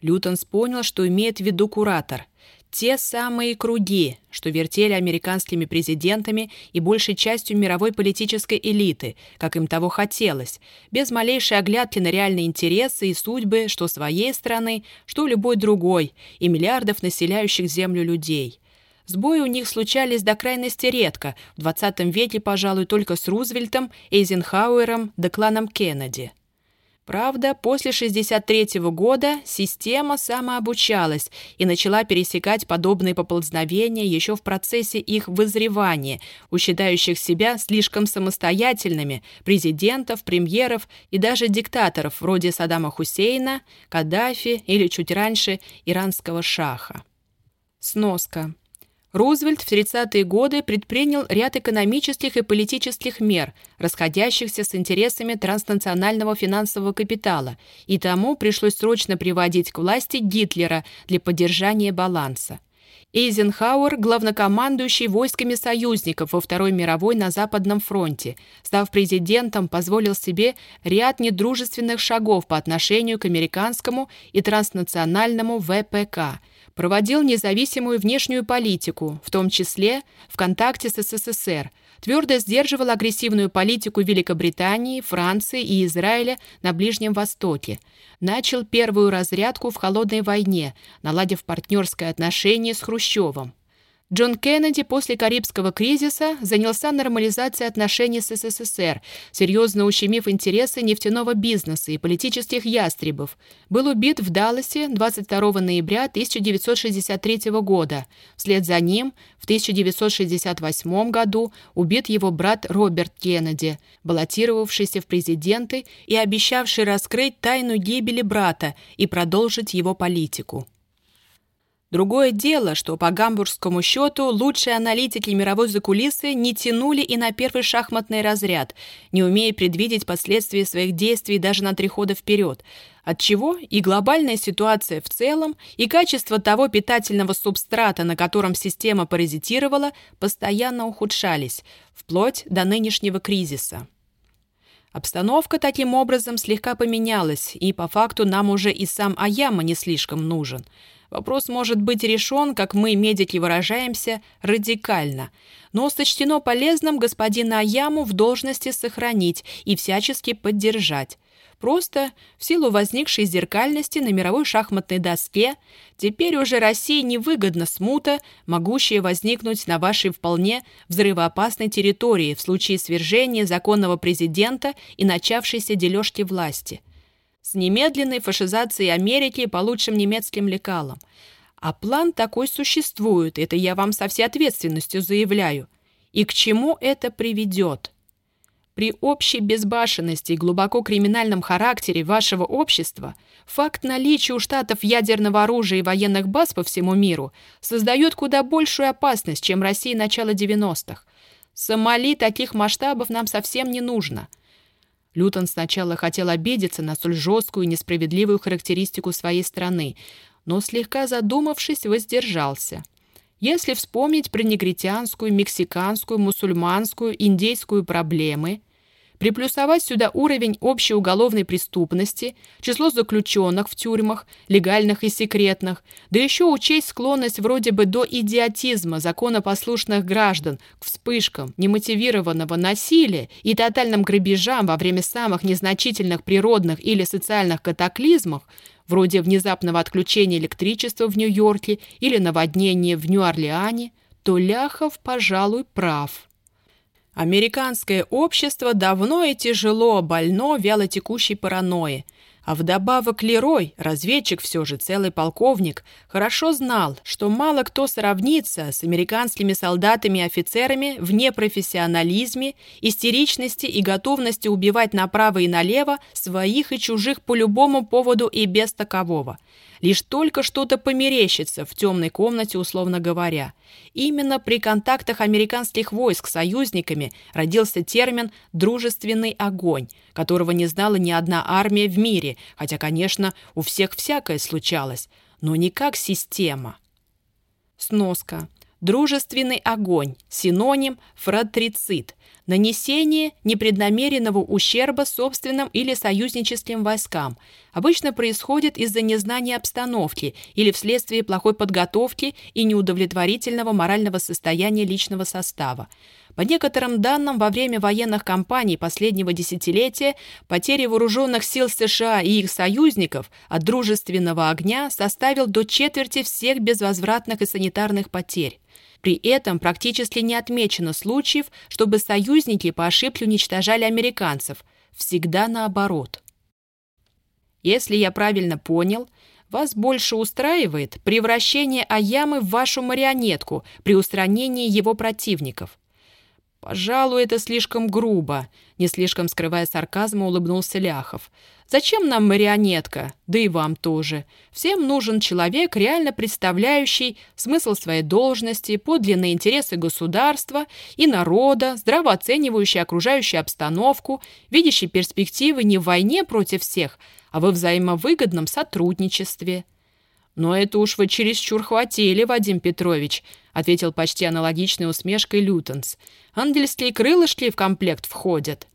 Лютонс понял, что имеет в виду куратор. Те самые круги, что вертели американскими президентами и большей частью мировой политической элиты, как им того хотелось, без малейшей оглядки на реальные интересы и судьбы что своей страны, что любой другой, и миллиардов населяющих Землю людей – Сбои у них случались до крайности редко, в 20 веке, пожалуй, только с Рузвельтом, Эйзенхауэром да кланом Кеннеди. Правда, после 1963 года система самообучалась и начала пересекать подобные поползновения еще в процессе их вызревания, у себя слишком самостоятельными президентов, премьеров и даже диктаторов вроде Саддама Хусейна, Каддафи или чуть раньше иранского шаха. Сноска. Рузвельт в 30-е годы предпринял ряд экономических и политических мер, расходящихся с интересами транснационального финансового капитала, и тому пришлось срочно приводить к власти Гитлера для поддержания баланса. Эйзенхауэр, главнокомандующий войсками союзников во Второй мировой на Западном фронте, став президентом, позволил себе ряд недружественных шагов по отношению к американскому и транснациональному ВПК – проводил независимую внешнюю политику, в том числе в контакте с СССР, твердо сдерживал агрессивную политику Великобритании, Франции и Израиля на Ближнем Востоке, начал первую разрядку в холодной войне, наладив партнерское отношение с Хрущевым. Джон Кеннеди после Карибского кризиса занялся нормализацией отношений с СССР, серьезно ущемив интересы нефтяного бизнеса и политических ястребов. Был убит в Далласе 22 ноября 1963 года. Вслед за ним в 1968 году убит его брат Роберт Кеннеди, баллотировавшийся в президенты и обещавший раскрыть тайну гибели брата и продолжить его политику. Другое дело, что по гамбургскому счету лучшие аналитики мировой закулисы не тянули и на первый шахматный разряд, не умея предвидеть последствия своих действий даже на три хода вперед, отчего и глобальная ситуация в целом, и качество того питательного субстрата, на котором система паразитировала, постоянно ухудшались, вплоть до нынешнего кризиса. Обстановка таким образом слегка поменялась, и по факту нам уже и сам Аяма не слишком нужен – Вопрос может быть решен, как мы, медики, выражаемся, радикально, но сочтено полезным господина Аяму в должности сохранить и всячески поддержать. Просто в силу возникшей зеркальности на мировой шахматной доске теперь уже России невыгодна смута, могущая возникнуть на вашей вполне взрывоопасной территории в случае свержения законного президента и начавшейся дележки власти – с немедленной фашизацией Америки по лучшим немецким лекалам. А план такой существует, это я вам со всей ответственностью заявляю. И к чему это приведет? При общей безбашенности и глубоко криминальном характере вашего общества факт наличия у штатов ядерного оружия и военных баз по всему миру создает куда большую опасность, чем Россия начала 90-х. Сомали таких масштабов нам совсем не нужно – Лютон сначала хотел обидеться на столь жесткую и несправедливую характеристику своей страны, но, слегка задумавшись, воздержался. Если вспомнить про негритянскую, мексиканскую, мусульманскую, индейскую проблемы – приплюсовать сюда уровень общей уголовной преступности, число заключенных в тюрьмах, легальных и секретных, да еще учесть склонность вроде бы до идиотизма законопослушных граждан к вспышкам немотивированного насилия и тотальным грабежам во время самых незначительных природных или социальных катаклизмов, вроде внезапного отключения электричества в Нью-Йорке или наводнения в Нью-Орлеане, то Ляхов, пожалуй, прав. Американское общество давно и тяжело больно вялотекущей паранойи, а вдобавок Лерой, разведчик все же, целый полковник, хорошо знал, что мало кто сравнится с американскими солдатами и офицерами в непрофессионализме, истеричности и готовности убивать направо и налево своих и чужих по любому поводу и без такового – Лишь только что-то померещится в темной комнате, условно говоря. Именно при контактах американских войск с союзниками родился термин «дружественный огонь», которого не знала ни одна армия в мире, хотя, конечно, у всех всякое случалось, но не как система. Сноска. Дружественный огонь, синоним фратрицид, нанесение непреднамеренного ущерба собственным или союзническим войскам, обычно происходит из-за незнания обстановки или вследствие плохой подготовки и неудовлетворительного морального состояния личного состава. По некоторым данным, во время военных кампаний последнего десятилетия потери вооруженных сил США и их союзников от дружественного огня составил до четверти всех безвозвратных и санитарных потерь. При этом практически не отмечено случаев, чтобы союзники по ошибке уничтожали американцев. Всегда наоборот. Если я правильно понял, вас больше устраивает превращение Аямы в вашу марионетку при устранении его противников. «Пожалуй, это слишком грубо», — не слишком скрывая сарказма, улыбнулся Ляхов. «Зачем нам марионетка? Да и вам тоже. Всем нужен человек, реально представляющий смысл своей должности, подлинные интересы государства и народа, здраво оценивающий окружающую обстановку, видящий перспективы не в войне против всех, а во взаимовыгодном сотрудничестве». «Но это уж вы чересчур хватили, Вадим Петрович», — ответил почти аналогичной усмешкой Лютенс. «Ангельские крылышки в комплект входят».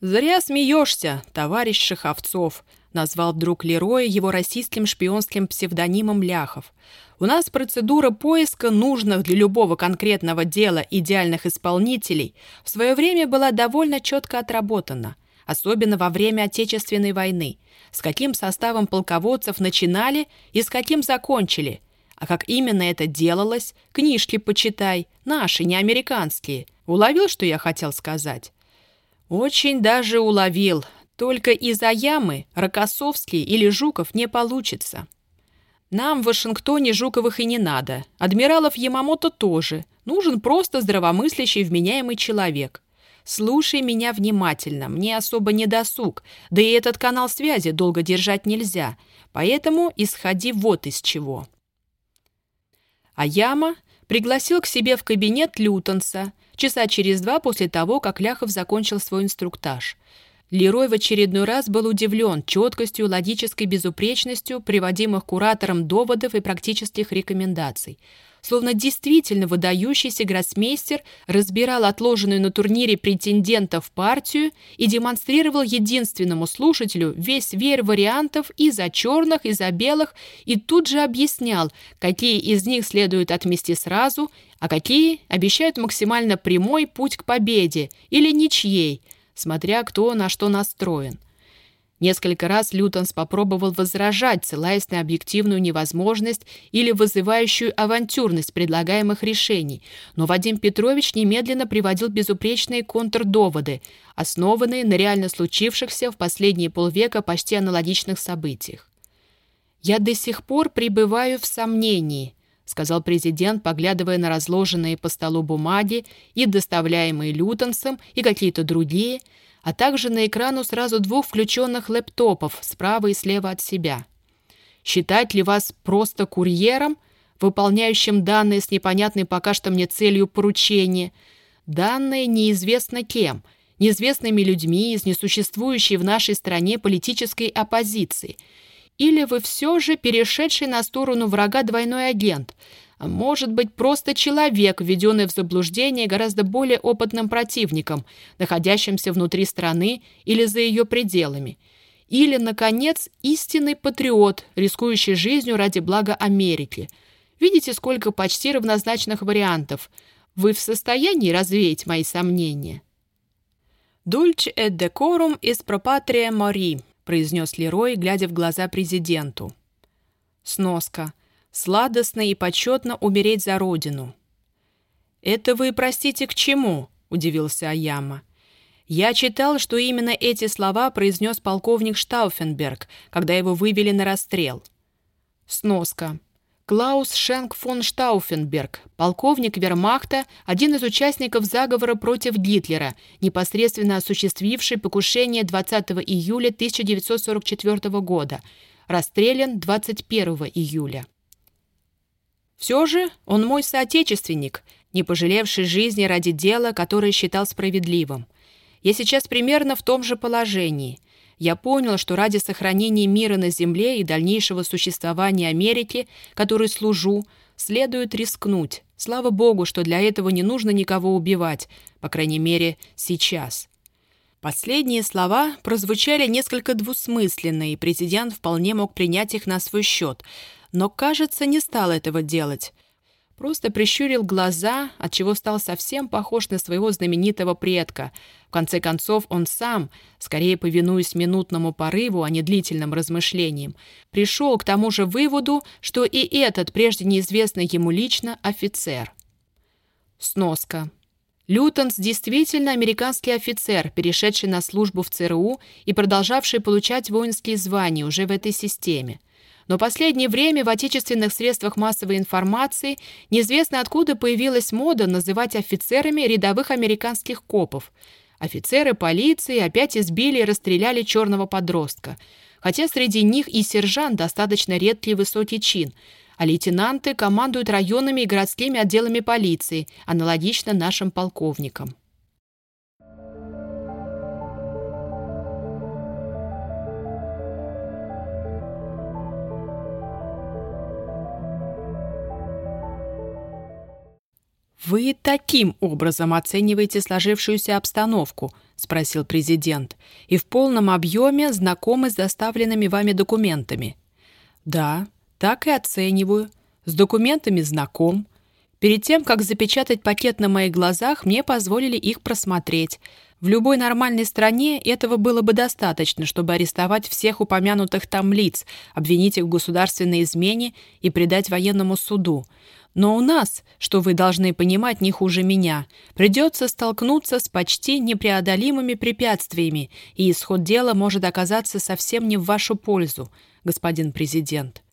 «Зря смеешься, товарищ Шаховцов», — назвал друг Лероя его российским шпионским псевдонимом Ляхов. «У нас процедура поиска нужных для любого конкретного дела идеальных исполнителей в свое время была довольно четко отработана особенно во время Отечественной войны, с каким составом полководцев начинали и с каким закончили. А как именно это делалось, книжки почитай, наши, не американские. Уловил, что я хотел сказать? Очень даже уловил. Только из-за ямы Рокоссовский или Жуков не получится. Нам в Вашингтоне Жуковых и не надо. Адмиралов Ямамото тоже. Нужен просто здравомыслящий вменяемый человек. Слушай меня внимательно, мне особо не досуг, да и этот канал связи долго держать нельзя, поэтому исходи вот из чего. А Яма пригласил к себе в кабинет Лютонса часа через два после того, как Ляхов закончил свой инструктаж. Лерой в очередной раз был удивлен четкостью, логической безупречностью приводимых куратором доводов и практических рекомендаций – словно действительно выдающийся гроссмейстер разбирал отложенную на турнире претендентов партию и демонстрировал единственному слушателю весь веер вариантов и за черных, и за белых, и тут же объяснял, какие из них следует отмести сразу, а какие обещают максимально прямой путь к победе или ничьей, смотря кто на что настроен. Несколько раз Лютонс попробовал возражать, ссылаясь на объективную невозможность или вызывающую авантюрность предлагаемых решений, но Вадим Петрович немедленно приводил безупречные контрдоводы, основанные на реально случившихся в последние полвека почти аналогичных событиях. «Я до сих пор пребываю в сомнении», — сказал президент, поглядывая на разложенные по столу бумаги и доставляемые Лютонсом и какие-то другие — а также на экрану сразу двух включенных лэптопов справа и слева от себя. Считать ли вас просто курьером, выполняющим данные с непонятной пока что мне целью поручения? Данные неизвестно кем, неизвестными людьми из несуществующей в нашей стране политической оппозиции. Или вы все же перешедший на сторону врага двойной агент – а может быть просто человек, введенный в заблуждение гораздо более опытным противником, находящимся внутри страны или за ее пределами. Или, наконец, истинный патриот, рискующий жизнью ради блага Америки. Видите, сколько почти равнозначных вариантов. Вы в состоянии развеять мои сомнения? «Dulce et decorum is pro patria mori», произнес Лерой, глядя в глаза президенту. Сноска сладостно и почетно умереть за родину. «Это вы, простите, к чему?» — удивился Аяма. «Я читал, что именно эти слова произнес полковник Штауфенберг, когда его вывели на расстрел». Сноска. Клаус Шенк фон Штауфенберг, полковник вермахта, один из участников заговора против Гитлера, непосредственно осуществивший покушение 20 июля 1944 года, расстрелян 21 июля. Все же он мой соотечественник, не пожалевший жизни ради дела, которое считал справедливым. Я сейчас примерно в том же положении. Я понял, что ради сохранения мира на Земле и дальнейшего существования Америки, которой служу, следует рискнуть. Слава богу, что для этого не нужно никого убивать, по крайней мере, сейчас. Последние слова прозвучали несколько двусмысленно, и президент вполне мог принять их на свой счет, но, кажется, не стал этого делать. Просто прищурил глаза, отчего стал совсем похож на своего знаменитого предка. В конце концов, он сам, скорее повинуясь минутному порыву, а не длительным размышлениям, пришел к тому же выводу, что и этот, прежде неизвестный ему лично, офицер. Сноска. Лютонс действительно американский офицер, перешедший на службу в ЦРУ и продолжавший получать воинские звания уже в этой системе. Но последнее время в отечественных средствах массовой информации неизвестно откуда появилась мода называть офицерами рядовых американских копов. Офицеры полиции опять избили и расстреляли черного подростка. Хотя среди них и сержант достаточно редкий высокий чин, а лейтенанты командуют районными и городскими отделами полиции, аналогично нашим полковникам. «Вы таким образом оцениваете сложившуюся обстановку?» — спросил президент. «И в полном объеме знакомы с доставленными вами документами?» «Да, так и оцениваю. С документами знаком. Перед тем, как запечатать пакет на моих глазах, мне позволили их просмотреть. В любой нормальной стране этого было бы достаточно, чтобы арестовать всех упомянутых там лиц, обвинить их в государственной измене и предать военному суду. Но у нас, что вы должны понимать не хуже меня, придется столкнуться с почти непреодолимыми препятствиями, и исход дела может оказаться совсем не в вашу пользу, господин президент.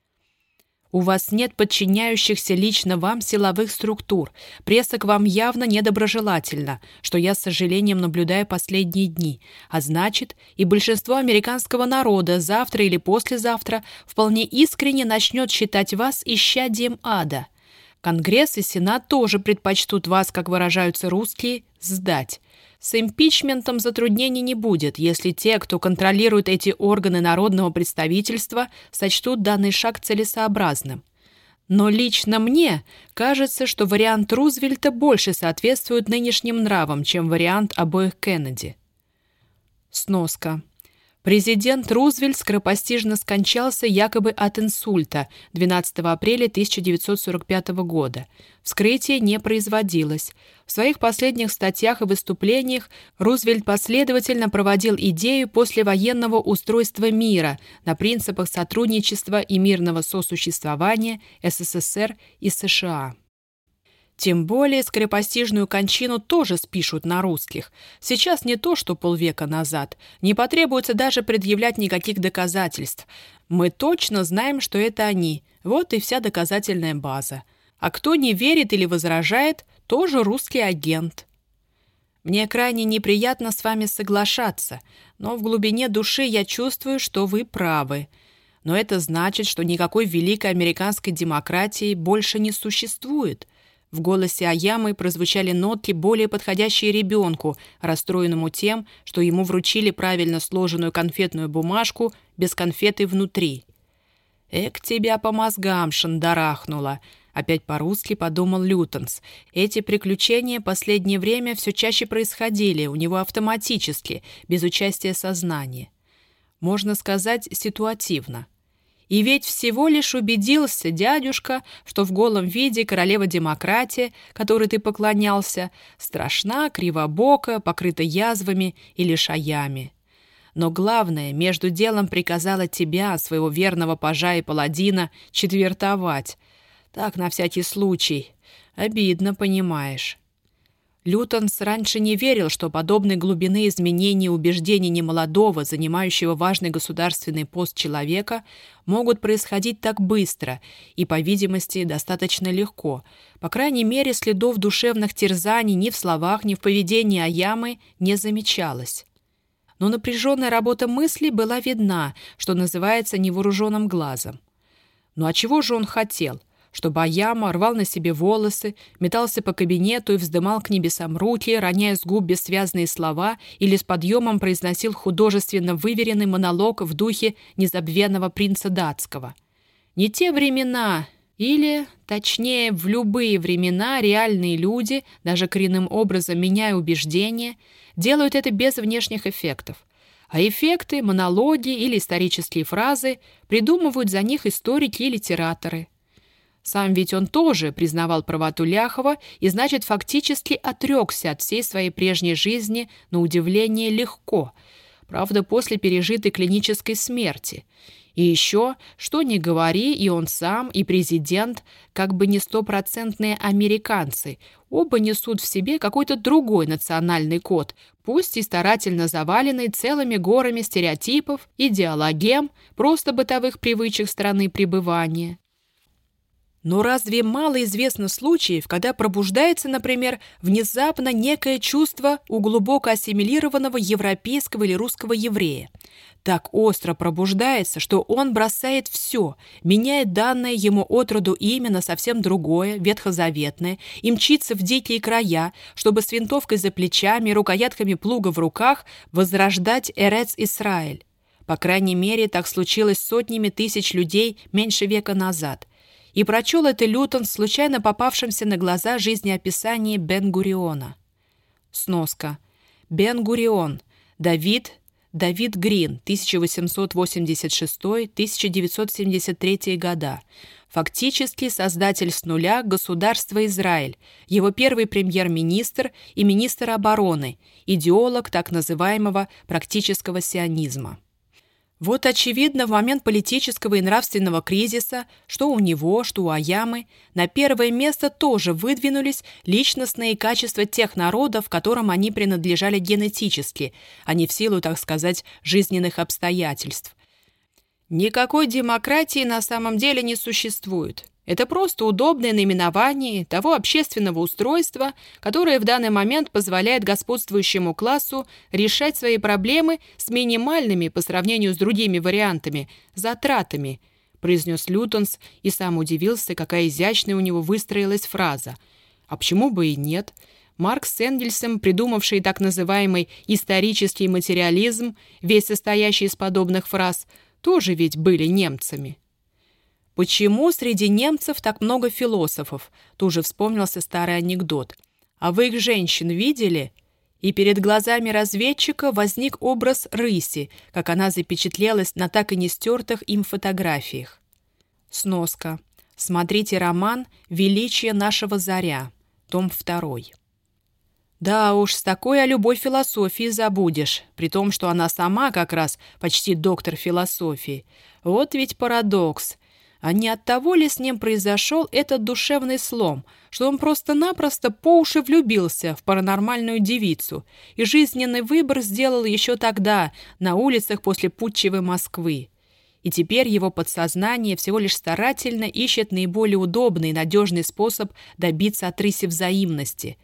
У вас нет подчиняющихся лично вам силовых структур. Пресса к вам явно недоброжелательна, что я с сожалением наблюдаю последние дни. А значит, и большинство американского народа завтра или послезавтра вполне искренне начнет считать вас исчадием ада – Конгресс и Сенат тоже предпочтут вас, как выражаются русские, сдать. С импичментом затруднений не будет, если те, кто контролирует эти органы народного представительства, сочтут данный шаг целесообразным. Но лично мне кажется, что вариант Рузвельта больше соответствует нынешним нравам, чем вариант обоих Кеннеди. Сноска. Президент Рузвельт скоропостижно скончался якобы от инсульта 12 апреля 1945 года. Вскрытие не производилось. В своих последних статьях и выступлениях Рузвельт последовательно проводил идею послевоенного устройства мира на принципах сотрудничества и мирного сосуществования СССР и США. Тем более скоропостижную кончину тоже спишут на русских. Сейчас не то, что полвека назад. Не потребуется даже предъявлять никаких доказательств. Мы точно знаем, что это они. Вот и вся доказательная база. А кто не верит или возражает, тоже русский агент. Мне крайне неприятно с вами соглашаться, но в глубине души я чувствую, что вы правы. Но это значит, что никакой великой американской демократии больше не существует – в голосе Аямы прозвучали нотки, более подходящие ребенку, расстроенному тем, что ему вручили правильно сложенную конфетную бумажку без конфеты внутри. «Эк, тебя по мозгам шандарахнуло!» Опять по-русски подумал Лютонс. Эти приключения последнее время все чаще происходили у него автоматически, без участия сознания. Можно сказать, ситуативно. И ведь всего лишь убедился дядюшка, что в голом виде королева демократия, которой ты поклонялся, страшна, кривобока, покрыта язвами или шаями. Но главное, между делом приказала тебя, своего верного пажа и паладина, четвертовать. Так, на всякий случай. Обидно, понимаешь. Лютонс раньше не верил, что подобной глубины изменений убеждений немолодого, занимающего важный государственный пост человека, могут происходить так быстро и, по видимости, достаточно легко. По крайней мере, следов душевных терзаний ни в словах, ни в поведении Аямы не замечалось. Но напряженная работа мысли была видна, что называется невооруженным глазом. Ну а чего же он хотел? Что Баяма рвал на себе волосы, метался по кабинету и вздымал к небесам руки, роняя с губ бессвязные слова или с подъемом произносил художественно выверенный монолог в духе незабвенного принца датского. «Не те времена, Или, точнее, в любые времена реальные люди, даже коренным образом меняя убеждения, делают это без внешних эффектов. А эффекты, монологи или исторические фразы придумывают за них историки и литераторы. Сам ведь он тоже признавал правоту Ляхова и, значит, фактически отрекся от всей своей прежней жизни на удивление легко, правда, после пережитой клинической смерти – и еще, что ни говори, и он сам, и президент, как бы не стопроцентные американцы, оба несут в себе какой-то другой национальный код, пусть и старательно заваленный целыми горами стереотипов, идеологем, просто бытовых привычек страны пребывания. Но разве мало известно случаев, когда пробуждается, например, внезапно некое чувство у глубоко ассимилированного европейского или русского еврея? Так остро пробуждается, что он бросает все, меняет данное ему отроду имя на совсем другое, ветхозаветное, и мчится в дикие края, чтобы с винтовкой за плечами и рукоятками плуга в руках возрождать Эрец Исраэль. По крайней мере, так случилось сотнями тысяч людей меньше века назад и прочел это Лютон в случайно попавшемся на глаза жизнеописании Бен-Гуриона. Сноска. Бен-Гурион. Давид. Давид Грин. 1886-1973 года. Фактически создатель с нуля государства Израиль, его первый премьер-министр и министр обороны, идеолог так называемого практического сионизма. Вот очевидно в момент политического и нравственного кризиса, что у него, что у Аямы, на первое место тоже выдвинулись личностные качества тех народов, которым они принадлежали генетически, а не в силу, так сказать, жизненных обстоятельств. Никакой демократии на самом деле не существует. Это просто удобное наименование того общественного устройства, которое в данный момент позволяет господствующему классу решать свои проблемы с минимальными по сравнению с другими вариантами затратами, произнес Лютонс и сам удивился, какая изящная у него выстроилась фраза. А почему бы и нет? Маркс с Энгельсом, придумавшие так называемый исторический материализм, весь состоящий из подобных фраз, тоже ведь были немцами. Почему среди немцев так много философов? Тут же вспомнился старый анекдот. А вы их женщин видели? И перед глазами разведчика возник образ рыси, как она запечатлелась на так и не стертых им фотографиях. Сноска. Смотрите роман «Величие нашего заря», том 2. Да уж, с такой о любой философии забудешь, при том, что она сама как раз почти доктор философии. Вот ведь парадокс. А не от того ли с ним произошел этот душевный слом, что он просто-напросто по уши влюбился в паранормальную девицу, и жизненный выбор сделал еще тогда, на улицах после путчевой Москвы. И теперь его подсознание всего лишь старательно ищет наиболее удобный и надежный способ добиться от рыси взаимности.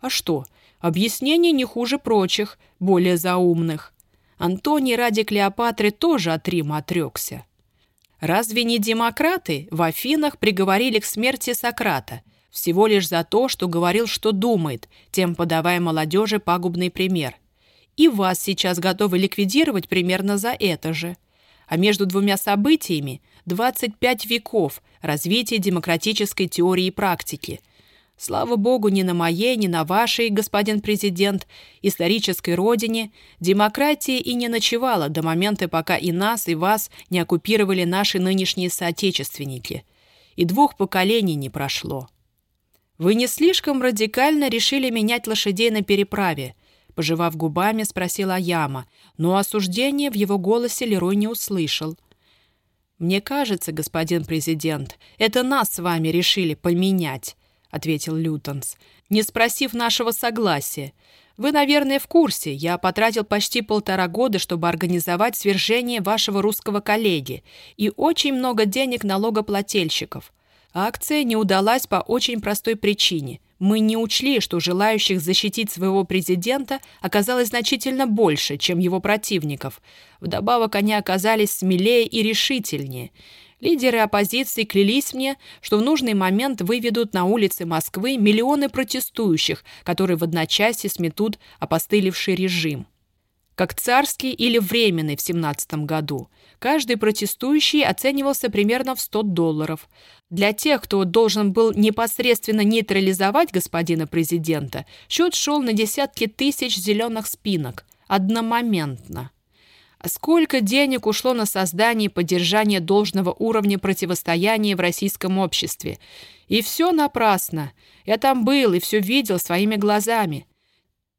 А что, объяснение не хуже прочих, более заумных. Антоний ради Клеопатры тоже от Рима отрекся. Разве не демократы в Афинах приговорили к смерти Сократа всего лишь за то, что говорил, что думает, тем подавая молодежи пагубный пример? И вас сейчас готовы ликвидировать примерно за это же. А между двумя событиями 25 веков развития демократической теории и практики – Слава богу, ни на моей, ни на вашей, господин президент, исторической родине демократия и не ночевала до момента, пока и нас, и вас не оккупировали наши нынешние соотечественники. И двух поколений не прошло. Вы не слишком радикально решили менять лошадей на переправе? Пожевав губами, спросила Яма, но осуждение в его голосе Лерой не услышал. «Мне кажется, господин президент, это нас с вами решили поменять» ответил Лютонс, не спросив нашего согласия. Вы, наверное, в курсе. Я потратил почти полтора года, чтобы организовать свержение вашего русского коллеги и очень много денег налогоплательщиков. Акция не удалась по очень простой причине. Мы не учли, что желающих защитить своего президента оказалось значительно больше, чем его противников. Вдобавок они оказались смелее и решительнее. Лидеры оппозиции клялись мне, что в нужный момент выведут на улицы Москвы миллионы протестующих, которые в одночасье сметут опостылевший режим. как царский или временный в 17 году. Каждый протестующий оценивался примерно в 100 долларов. Для тех, кто должен был непосредственно нейтрализовать господина президента, счет шел на десятки тысяч зеленых спинок. Одномоментно. А сколько денег ушло на создание и поддержание должного уровня противостояния в российском обществе? И все напрасно. Я там был и все видел своими глазами.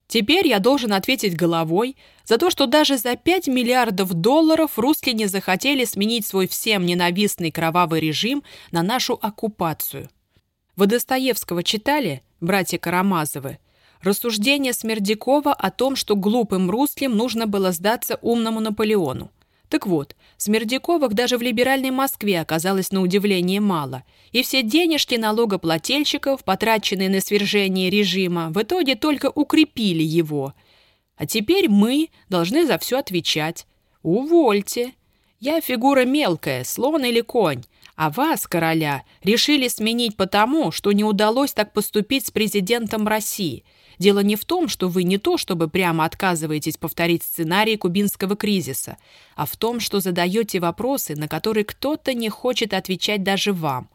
Теперь я должен ответить головой за то, что даже за 5 миллиардов долларов русские не захотели сменить свой всем ненавистный кровавый режим на нашу оккупацию. Вы Достоевского читали, братья Карамазовы? Рассуждение Смердякова о том, что глупым русским нужно было сдаться умному Наполеону. Так вот, Смердяковых даже в либеральной Москве оказалось на удивление мало, и все денежки налогоплательщиков, потраченные на свержение режима, в итоге только укрепили его. А теперь мы должны за все отвечать. Увольте. Я фигура мелкая, слон или конь, а вас, короля, решили сменить потому, что не удалось так поступить с президентом России – Дело не в том, что вы не то чтобы прямо отказываетесь повторить сценарий кубинского кризиса, а в том, что задаете вопросы, на которые кто-то не хочет отвечать даже вам.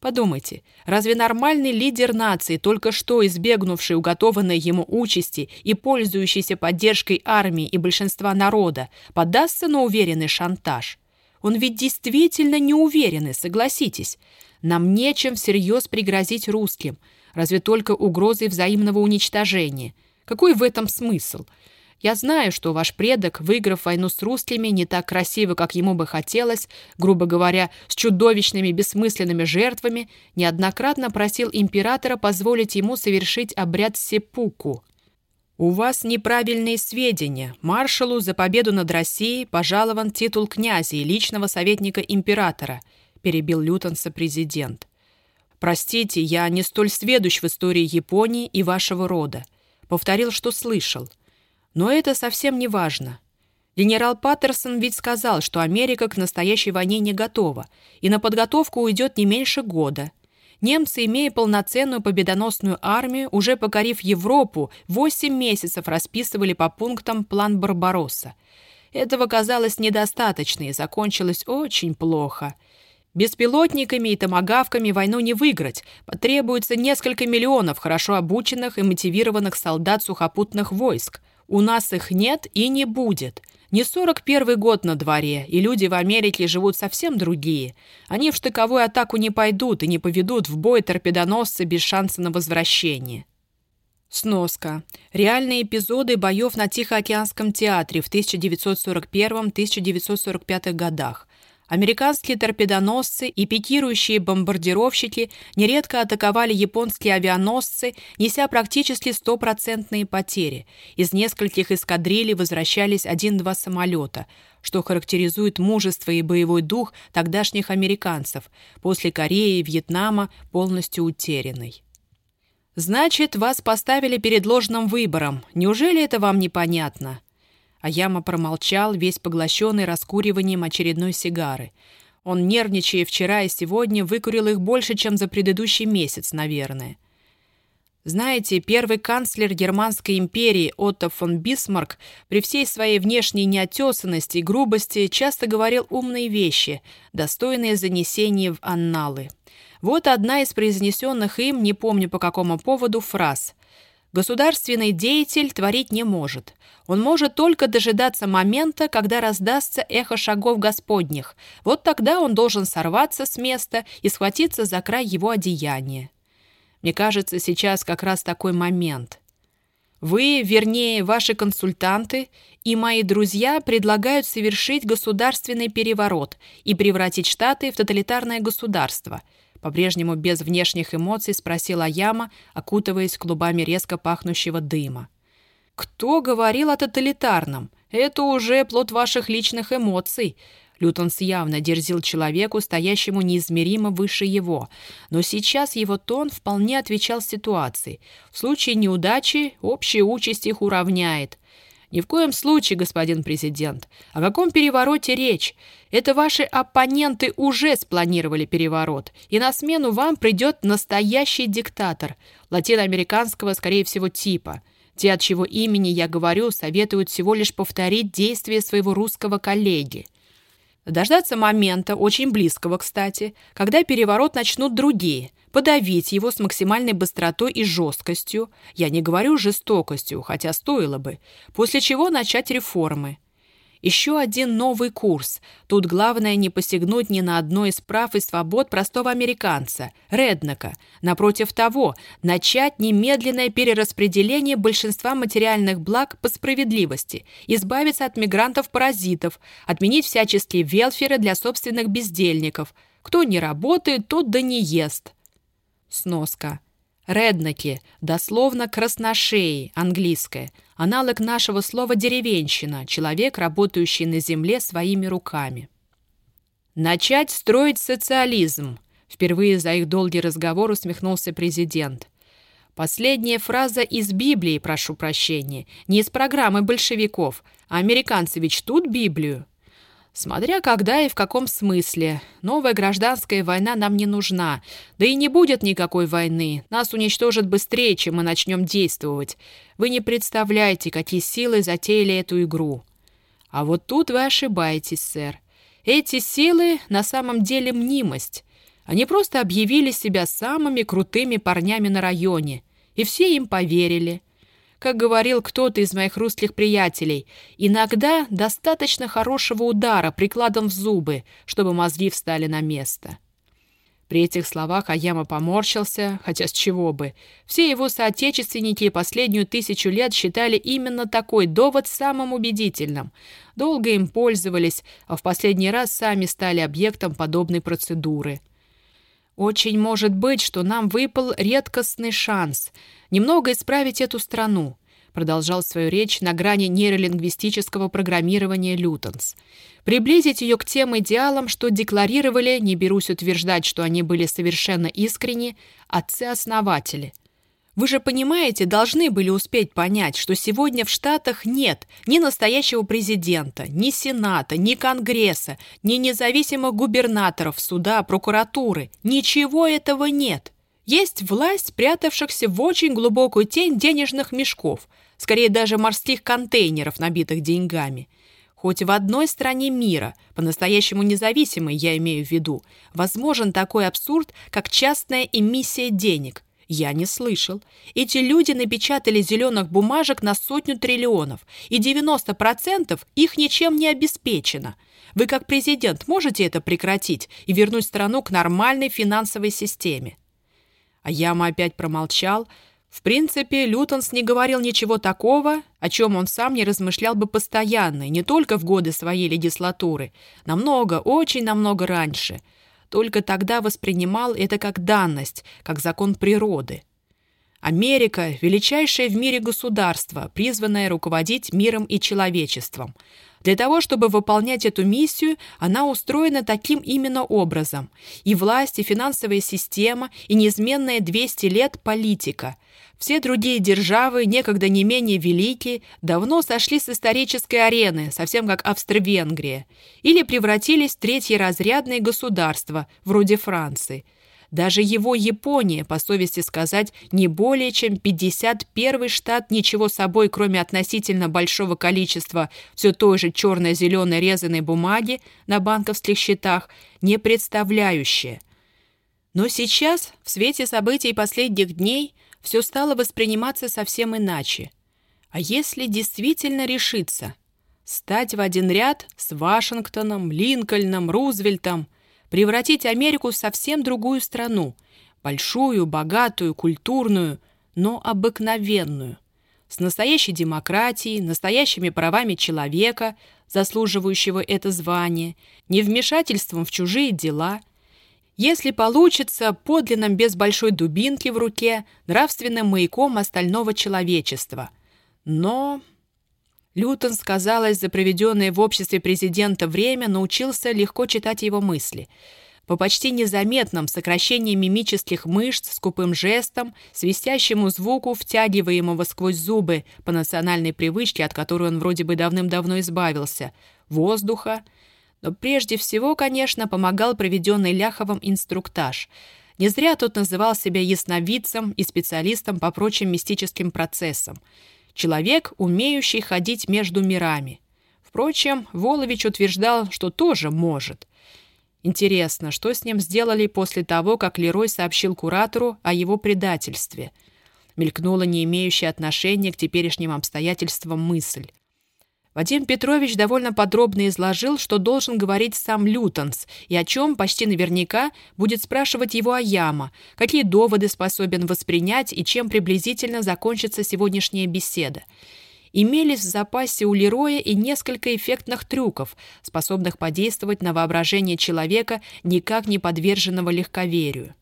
Подумайте, разве нормальный лидер нации, только что избегнувший уготованной ему участи и пользующийся поддержкой армии и большинства народа, подастся на уверенный шантаж? Он ведь действительно неуверенный, согласитесь. Нам нечем всерьез пригрозить русским – Разве только угрозой взаимного уничтожения. Какой в этом смысл? Я знаю, что ваш предок, выиграв войну с русскими, не так красиво, как ему бы хотелось, грубо говоря, с чудовищными бессмысленными жертвами, неоднократно просил императора позволить ему совершить обряд сепуку. «У вас неправильные сведения. Маршалу за победу над Россией пожалован титул князя и личного советника императора», перебил Лютонса президент. «Простите, я не столь сведущ в истории Японии и вашего рода. Повторил, что слышал. Но это совсем не важно. Генерал Паттерсон ведь сказал, что Америка к настоящей войне не готова, и на подготовку уйдет не меньше года. Немцы, имея полноценную победоносную армию, уже покорив Европу, 8 месяцев расписывали по пунктам план Барбаросса. Этого казалось недостаточно и закончилось очень плохо – Беспилотниками и томагавками войну не выиграть. Потребуется несколько миллионов хорошо обученных и мотивированных солдат сухопутных войск. У нас их нет и не будет. Не 41 год на дворе, и люди в Америке живут совсем другие. Они в штыковую атаку не пойдут и не поведут в бой торпедоносцы без шанса на возвращение. Сноска. Реальные эпизоды боев на Тихоокеанском театре в 1941-1945 годах. Американские торпедоносцы и пикирующие бомбардировщики нередко атаковали японские авианосцы, неся практически стопроцентные потери. Из нескольких эскадрилей возвращались один-два самолета, что характеризует мужество и боевой дух тогдашних американцев, после Кореи и Вьетнама полностью утерянной. «Значит, вас поставили перед ложным выбором. Неужели это вам непонятно?» А Яма промолчал, весь поглощенный раскуриванием очередной сигары. Он, нервничая вчера и сегодня, выкурил их больше, чем за предыдущий месяц, наверное. Знаете, первый канцлер Германской империи Отто фон Бисмарк при всей своей внешней неотесанности и грубости часто говорил умные вещи, достойные занесения в анналы. Вот одна из произнесенных им, не помню по какому поводу, фраз. Государственный деятель творить не может. Он может только дожидаться момента, когда раздастся эхо шагов Господних. Вот тогда он должен сорваться с места и схватиться за край его одеяния. Мне кажется, сейчас как раз такой момент. Вы, вернее, ваши консультанты и мои друзья предлагают совершить государственный переворот и превратить Штаты в тоталитарное государство – по-прежнему без внешних эмоций спросила Яма, окутываясь клубами резко пахнущего дыма. «Кто говорил о тоталитарном? Это уже плод ваших личных эмоций». Лютонс явно дерзил человеку, стоящему неизмеримо выше его, но сейчас его тон вполне отвечал ситуации. В случае неудачи общая участь их уравняет. Ни в коем случае, господин президент. О каком перевороте речь? Это ваши оппоненты уже спланировали переворот, и на смену вам придет настоящий диктатор, латиноамериканского, скорее всего, типа. Те, от чего имени я говорю, советуют всего лишь повторить действия своего русского коллеги. Дождаться момента, очень близкого, кстати, когда переворот начнут другие, подавить его с максимальной быстротой и жесткостью, я не говорю жестокостью, хотя стоило бы, после чего начать реформы. Еще один новый курс. Тут главное не посягнуть ни на одно из прав и свобод простого американца, Реднака. Напротив того, начать немедленное перераспределение большинства материальных благ по справедливости, избавиться от мигрантов-паразитов, отменить всяческие велферы для собственных бездельников. Кто не работает, тот да не ест. Сноска. Реднаки, дословно красношеи, английское, аналог нашего слова «деревенщина», человек, работающий на земле своими руками. «Начать строить социализм», — впервые за их долгий разговор усмехнулся президент. Последняя фраза из Библии, прошу прощения, не из программы большевиков. Американцы ведь чтут Библию. Смотря когда и в каком смысле. Новая гражданская война нам не нужна. Да и не будет никакой войны. Нас уничтожат быстрее, чем мы начнем действовать. Вы не представляете, какие силы затеяли эту игру. А вот тут вы ошибаетесь, сэр. Эти силы на самом деле мнимость. Они просто объявили себя самыми крутыми парнями на районе. И все им поверили. Как говорил кто-то из моих русских приятелей, иногда достаточно хорошего удара прикладом в зубы, чтобы мозги встали на место. При этих словах Аяма поморщился, хотя с чего бы. Все его соотечественники последнюю тысячу лет считали именно такой довод самым убедительным. Долго им пользовались, а в последний раз сами стали объектом подобной процедуры. Очень может быть, что нам выпал редкостный шанс немного исправить эту страну, продолжал свою речь на грани нейролингвистического программирования Лютонс. Приблизить ее к тем идеалам, что декларировали, не берусь утверждать, что они были совершенно искренни, отцы-основатели. Вы же понимаете, должны были успеть понять, что сегодня в Штатах нет ни настоящего президента, ни Сената, ни Конгресса, ни независимых губернаторов, суда, прокуратуры. Ничего этого нет. Есть власть, прятавшихся в очень глубокую тень денежных мешков, скорее даже морских контейнеров, набитых деньгами. Хоть в одной стране мира, по-настоящему независимой, я имею в виду, возможен такой абсурд, как частная эмиссия денег – я не слышал. Эти люди напечатали зеленых бумажек на сотню триллионов, и 90% их ничем не обеспечено. Вы как президент можете это прекратить и вернуть страну к нормальной финансовой системе? А Яма опять промолчал. В принципе, Лютонс не говорил ничего такого, о чем он сам не размышлял бы постоянно, не только в годы своей легислатуры, намного, очень намного раньше – только тогда воспринимал это как данность, как закон природы. Америка – величайшее в мире государство, призванное руководить миром и человечеством. Для того, чтобы выполнять эту миссию, она устроена таким именно образом. И власть, и финансовая система, и неизменная 200 лет политика – все другие державы, некогда не менее великие, давно сошли с исторической арены, совсем как Австро-Венгрия, или превратились в третьеразрядные государства, вроде Франции. Даже его Япония, по совести сказать, не более чем 51-й штат ничего собой, кроме относительно большого количества все той же черно-зеленой резаной бумаги на банковских счетах, не представляющая. Но сейчас, в свете событий последних дней, все стало восприниматься совсем иначе. А если действительно решиться? Стать в один ряд с Вашингтоном, Линкольном, Рузвельтом, превратить Америку в совсем другую страну, большую, богатую, культурную, но обыкновенную, с настоящей демократией, настоящими правами человека, заслуживающего это звание, невмешательством в чужие дела – если получится, подлинным без большой дубинки в руке, нравственным маяком остального человечества. Но... Лютон, сказалось, за проведенное в обществе президента время научился легко читать его мысли. По почти незаметным сокращениям мимических мышц, скупым жестом, свистящему звуку, втягиваемого сквозь зубы по национальной привычке, от которой он вроде бы давным-давно избавился, воздуха — но прежде всего, конечно, помогал проведенный Ляховым инструктаж. Не зря тот называл себя ясновидцем и специалистом по прочим мистическим процессам. Человек, умеющий ходить между мирами. Впрочем, Волович утверждал, что тоже может. Интересно, что с ним сделали после того, как Лерой сообщил куратору о его предательстве? Мелькнула не имеющая отношения к теперешним обстоятельствам мысль. Вадим Петрович довольно подробно изложил, что должен говорить сам Лютонс и о чем почти наверняка будет спрашивать его Аяма, какие доводы способен воспринять и чем приблизительно закончится сегодняшняя беседа. Имелись в запасе у Лероя и несколько эффектных трюков, способных подействовать на воображение человека, никак не подверженного легковерию.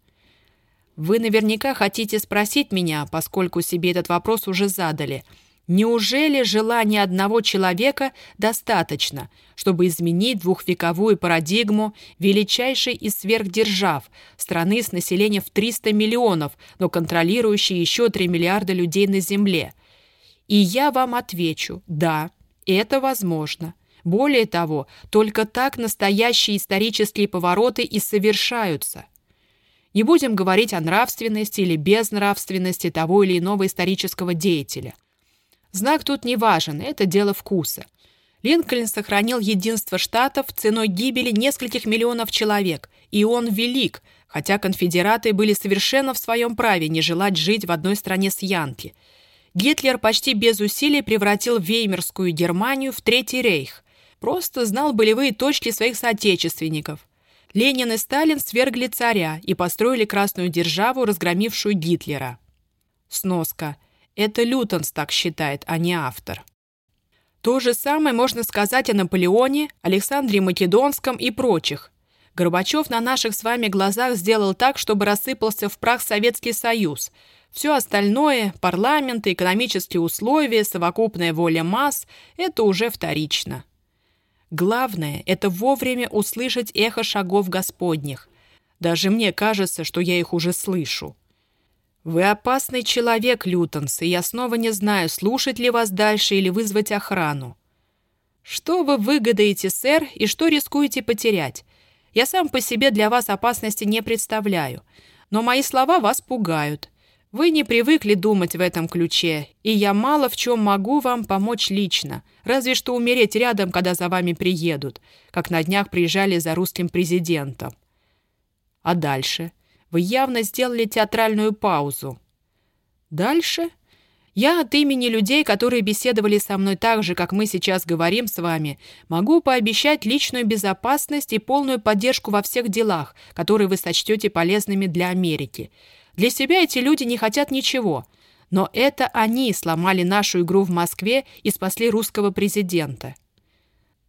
Вы наверняка хотите спросить меня, поскольку себе этот вопрос уже задали – Неужели желания одного человека достаточно, чтобы изменить двухвековую парадигму величайшей из сверхдержав, страны с населением в 300 миллионов, но контролирующей еще 3 миллиарда людей на Земле? И я вам отвечу – да, это возможно. Более того, только так настоящие исторические повороты и совершаются. Не будем говорить о нравственности или безнравственности того или иного исторического деятеля – Знак тут не важен, это дело вкуса. Линкольн сохранил единство штатов ценой гибели нескольких миллионов человек, и он велик, хотя конфедераты были совершенно в своем праве не желать жить в одной стране с Янки. Гитлер почти без усилий превратил Веймерскую Германию в Третий рейх. Просто знал болевые точки своих соотечественников. Ленин и Сталин свергли царя и построили Красную державу, разгромившую Гитлера. Сноска – это Лютонс так считает, а не автор. То же самое можно сказать о Наполеоне, Александре Македонском и прочих. Горбачев на наших с вами глазах сделал так, чтобы рассыпался в прах Советский Союз. Все остальное – парламент, экономические условия, совокупная воля масс – это уже вторично. Главное – это вовремя услышать эхо шагов Господних. Даже мне кажется, что я их уже слышу. «Вы опасный человек, Лютонс, и я снова не знаю, слушать ли вас дальше или вызвать охрану». «Что вы выгодаете, сэр, и что рискуете потерять? Я сам по себе для вас опасности не представляю, но мои слова вас пугают. Вы не привыкли думать в этом ключе, и я мало в чем могу вам помочь лично, разве что умереть рядом, когда за вами приедут, как на днях приезжали за русским президентом. А дальше?» Вы явно сделали театральную паузу. Дальше? Я от имени людей, которые беседовали со мной так же, как мы сейчас говорим с вами, могу пообещать личную безопасность и полную поддержку во всех делах, которые вы сочтете полезными для Америки. Для себя эти люди не хотят ничего. Но это они сломали нашу игру в Москве и спасли русского президента.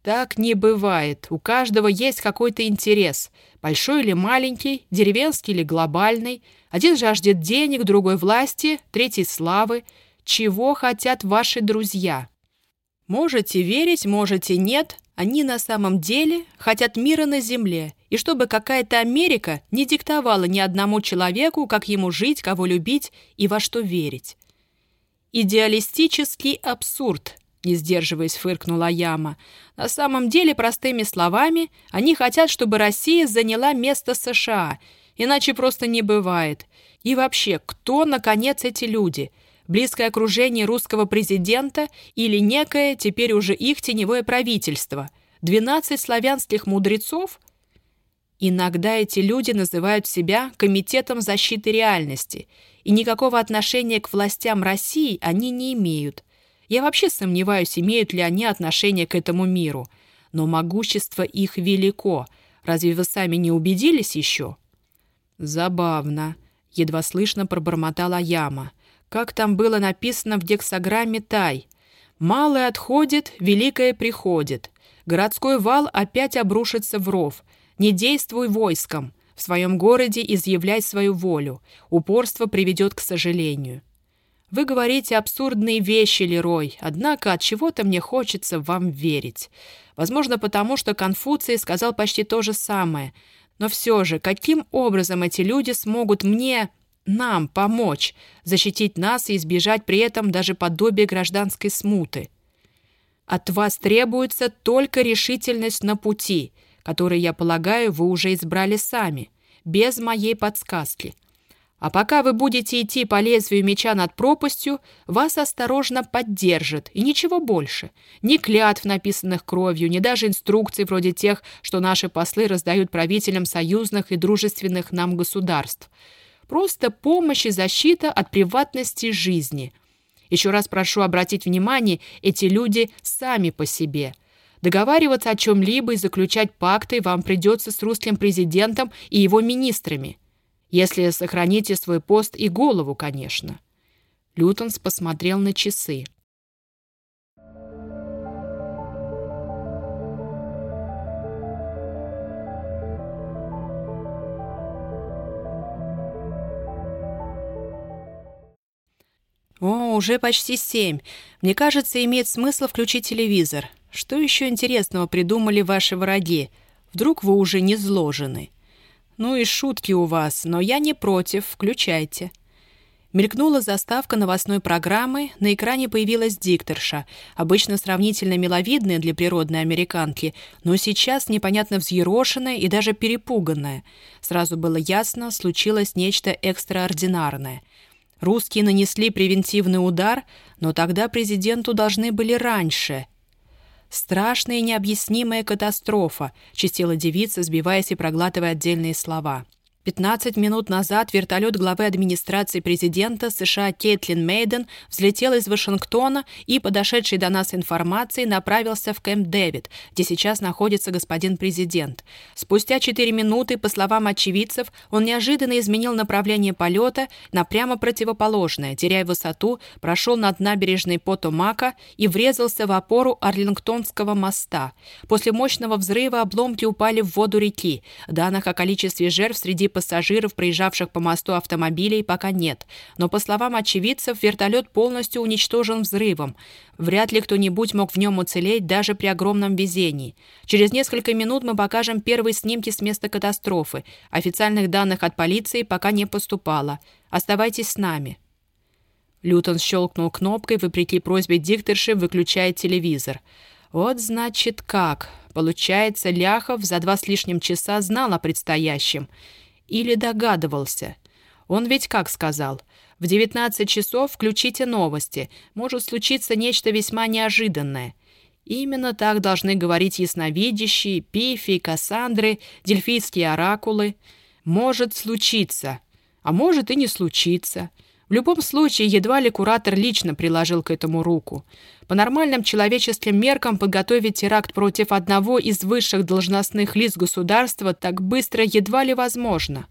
Так не бывает. У каждого есть какой-то интерес. Большой или маленький, деревенский или глобальный. Один жаждет денег, другой власти, третий славы. Чего хотят ваши друзья? Можете верить, можете нет. Они на самом деле хотят мира на земле. И чтобы какая-то Америка не диктовала ни одному человеку, как ему жить, кого любить и во что верить. Идеалистический абсурд – не сдерживаясь, фыркнула Яма. На самом деле, простыми словами, они хотят, чтобы Россия заняла место США, иначе просто не бывает. И вообще, кто, наконец, эти люди? Близкое окружение русского президента или некое, теперь уже их теневое правительство? Двенадцать славянских мудрецов? Иногда эти люди называют себя Комитетом защиты реальности, и никакого отношения к властям России они не имеют – я вообще сомневаюсь, имеют ли они отношение к этому миру. Но могущество их велико. Разве вы сами не убедились еще?» «Забавно», — едва слышно пробормотала Яма. «Как там было написано в дексограмме Тай? Малое отходит, великое приходит. Городской вал опять обрушится в ров. Не действуй войском. В своем городе изъявляй свою волю. Упорство приведет к сожалению. Вы говорите абсурдные вещи, Лерой, однако от чего-то мне хочется вам верить. Возможно, потому что Конфуций сказал почти то же самое. Но все же, каким образом эти люди смогут мне, нам, помочь, защитить нас и избежать при этом даже подобия гражданской смуты? От вас требуется только решительность на пути, который, я полагаю, вы уже избрали сами, без моей подсказки. А пока вы будете идти по лезвию меча над пропастью, вас осторожно поддержат, и ничего больше. Ни клятв, написанных кровью, ни даже инструкций вроде тех, что наши послы раздают правителям союзных и дружественных нам государств. Просто помощь и защита от приватности жизни. Еще раз прошу обратить внимание, эти люди сами по себе. Договариваться о чем-либо и заключать пакты вам придется с русским президентом и его министрами. Если сохраните свой пост и голову, конечно. Лютонс посмотрел на часы. «О, уже почти семь. Мне кажется, имеет смысл включить телевизор. Что еще интересного придумали ваши враги? Вдруг вы уже не зложены?» «Ну и шутки у вас, но я не против, включайте». Мелькнула заставка новостной программы, на экране появилась дикторша, обычно сравнительно миловидная для природной американки, но сейчас непонятно взъерошенная и даже перепуганная. Сразу было ясно, случилось нечто экстраординарное. Русские нанесли превентивный удар, но тогда президенту должны были раньше — «Страшная и необъяснимая катастрофа», — чистила девица, сбиваясь и проглатывая отдельные слова. 15 минут назад вертолет главы администрации президента США Кейтлин Мейден взлетел из Вашингтона и, подошедший до нас информацией, направился в Кэмп Дэвид, где сейчас находится господин президент. Спустя 4 минуты, по словам очевидцев, он неожиданно изменил направление полета на прямо противоположное, теряя высоту, прошел над набережной Потомака и врезался в опору Арлингтонского моста. После мощного взрыва обломки упали в воду реки. Данных о количестве жертв среди пассажиров, проезжавших по мосту автомобилей, пока нет. Но, по словам очевидцев, вертолет полностью уничтожен взрывом. Вряд ли кто-нибудь мог в нем уцелеть даже при огромном везении. Через несколько минут мы покажем первые снимки с места катастрофы. Официальных данных от полиции пока не поступало. Оставайтесь с нами. Лютон щелкнул кнопкой, вопреки просьбе дикторши, выключая телевизор. Вот значит как. Получается, Ляхов за два с лишним часа знал о предстоящем. Или догадывался. Он ведь как сказал? В 19 часов включите новости. Может случиться нечто весьма неожиданное. Именно так должны говорить ясновидящие, пифи, кассандры, дельфийские оракулы. Может случиться. А может и не случиться. В любом случае, едва ли куратор лично приложил к этому руку. По нормальным человеческим меркам подготовить теракт против одного из высших должностных лиц государства так быстро едва ли возможно.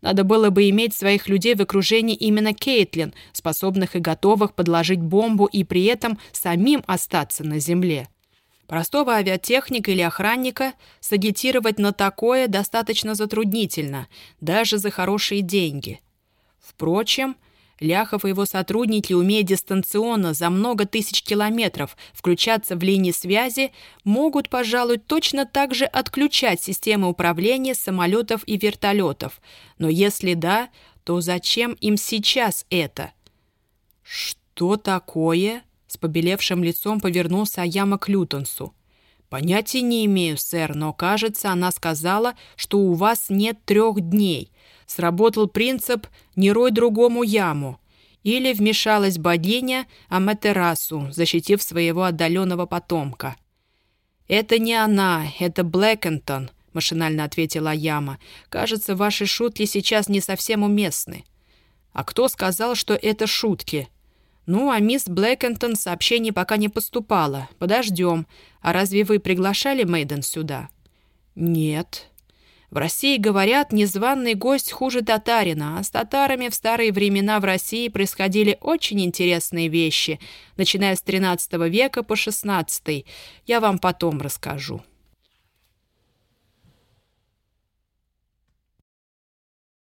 Надо было бы иметь своих людей в окружении именно Кейтлин, способных и готовых подложить бомбу и при этом самим остаться на земле. Простого авиатехника или охранника сагитировать на такое достаточно затруднительно, даже за хорошие деньги. Впрочем, Ляхов и его сотрудники, умея дистанционно за много тысяч километров включаться в линии связи, могут, пожалуй, точно так же отключать системы управления самолетов и вертолетов. Но если да, то зачем им сейчас это? «Что такое?» — с побелевшим лицом повернулся Аяма к Лютонсу. «Понятия не имею, сэр, но, кажется, она сказала, что у вас нет трех дней. Сработал принцип «не рой другому яму». Или вмешалась богиня Аматерасу, защитив своего отдаленного потомка. «Это не она, это Блэкентон», — машинально ответила Яма. «Кажется, ваши шутки сейчас не совсем уместны». «А кто сказал, что это шутки?» «Ну, а мисс Блэкентон сообщений пока не поступало. Подождем. А разве вы приглашали Мейден сюда?» «Нет». В России говорят, незваный гость хуже татарина, а с татарами в старые времена в России происходили очень интересные вещи, начиная с XIII века по XVI. Я вам потом расскажу.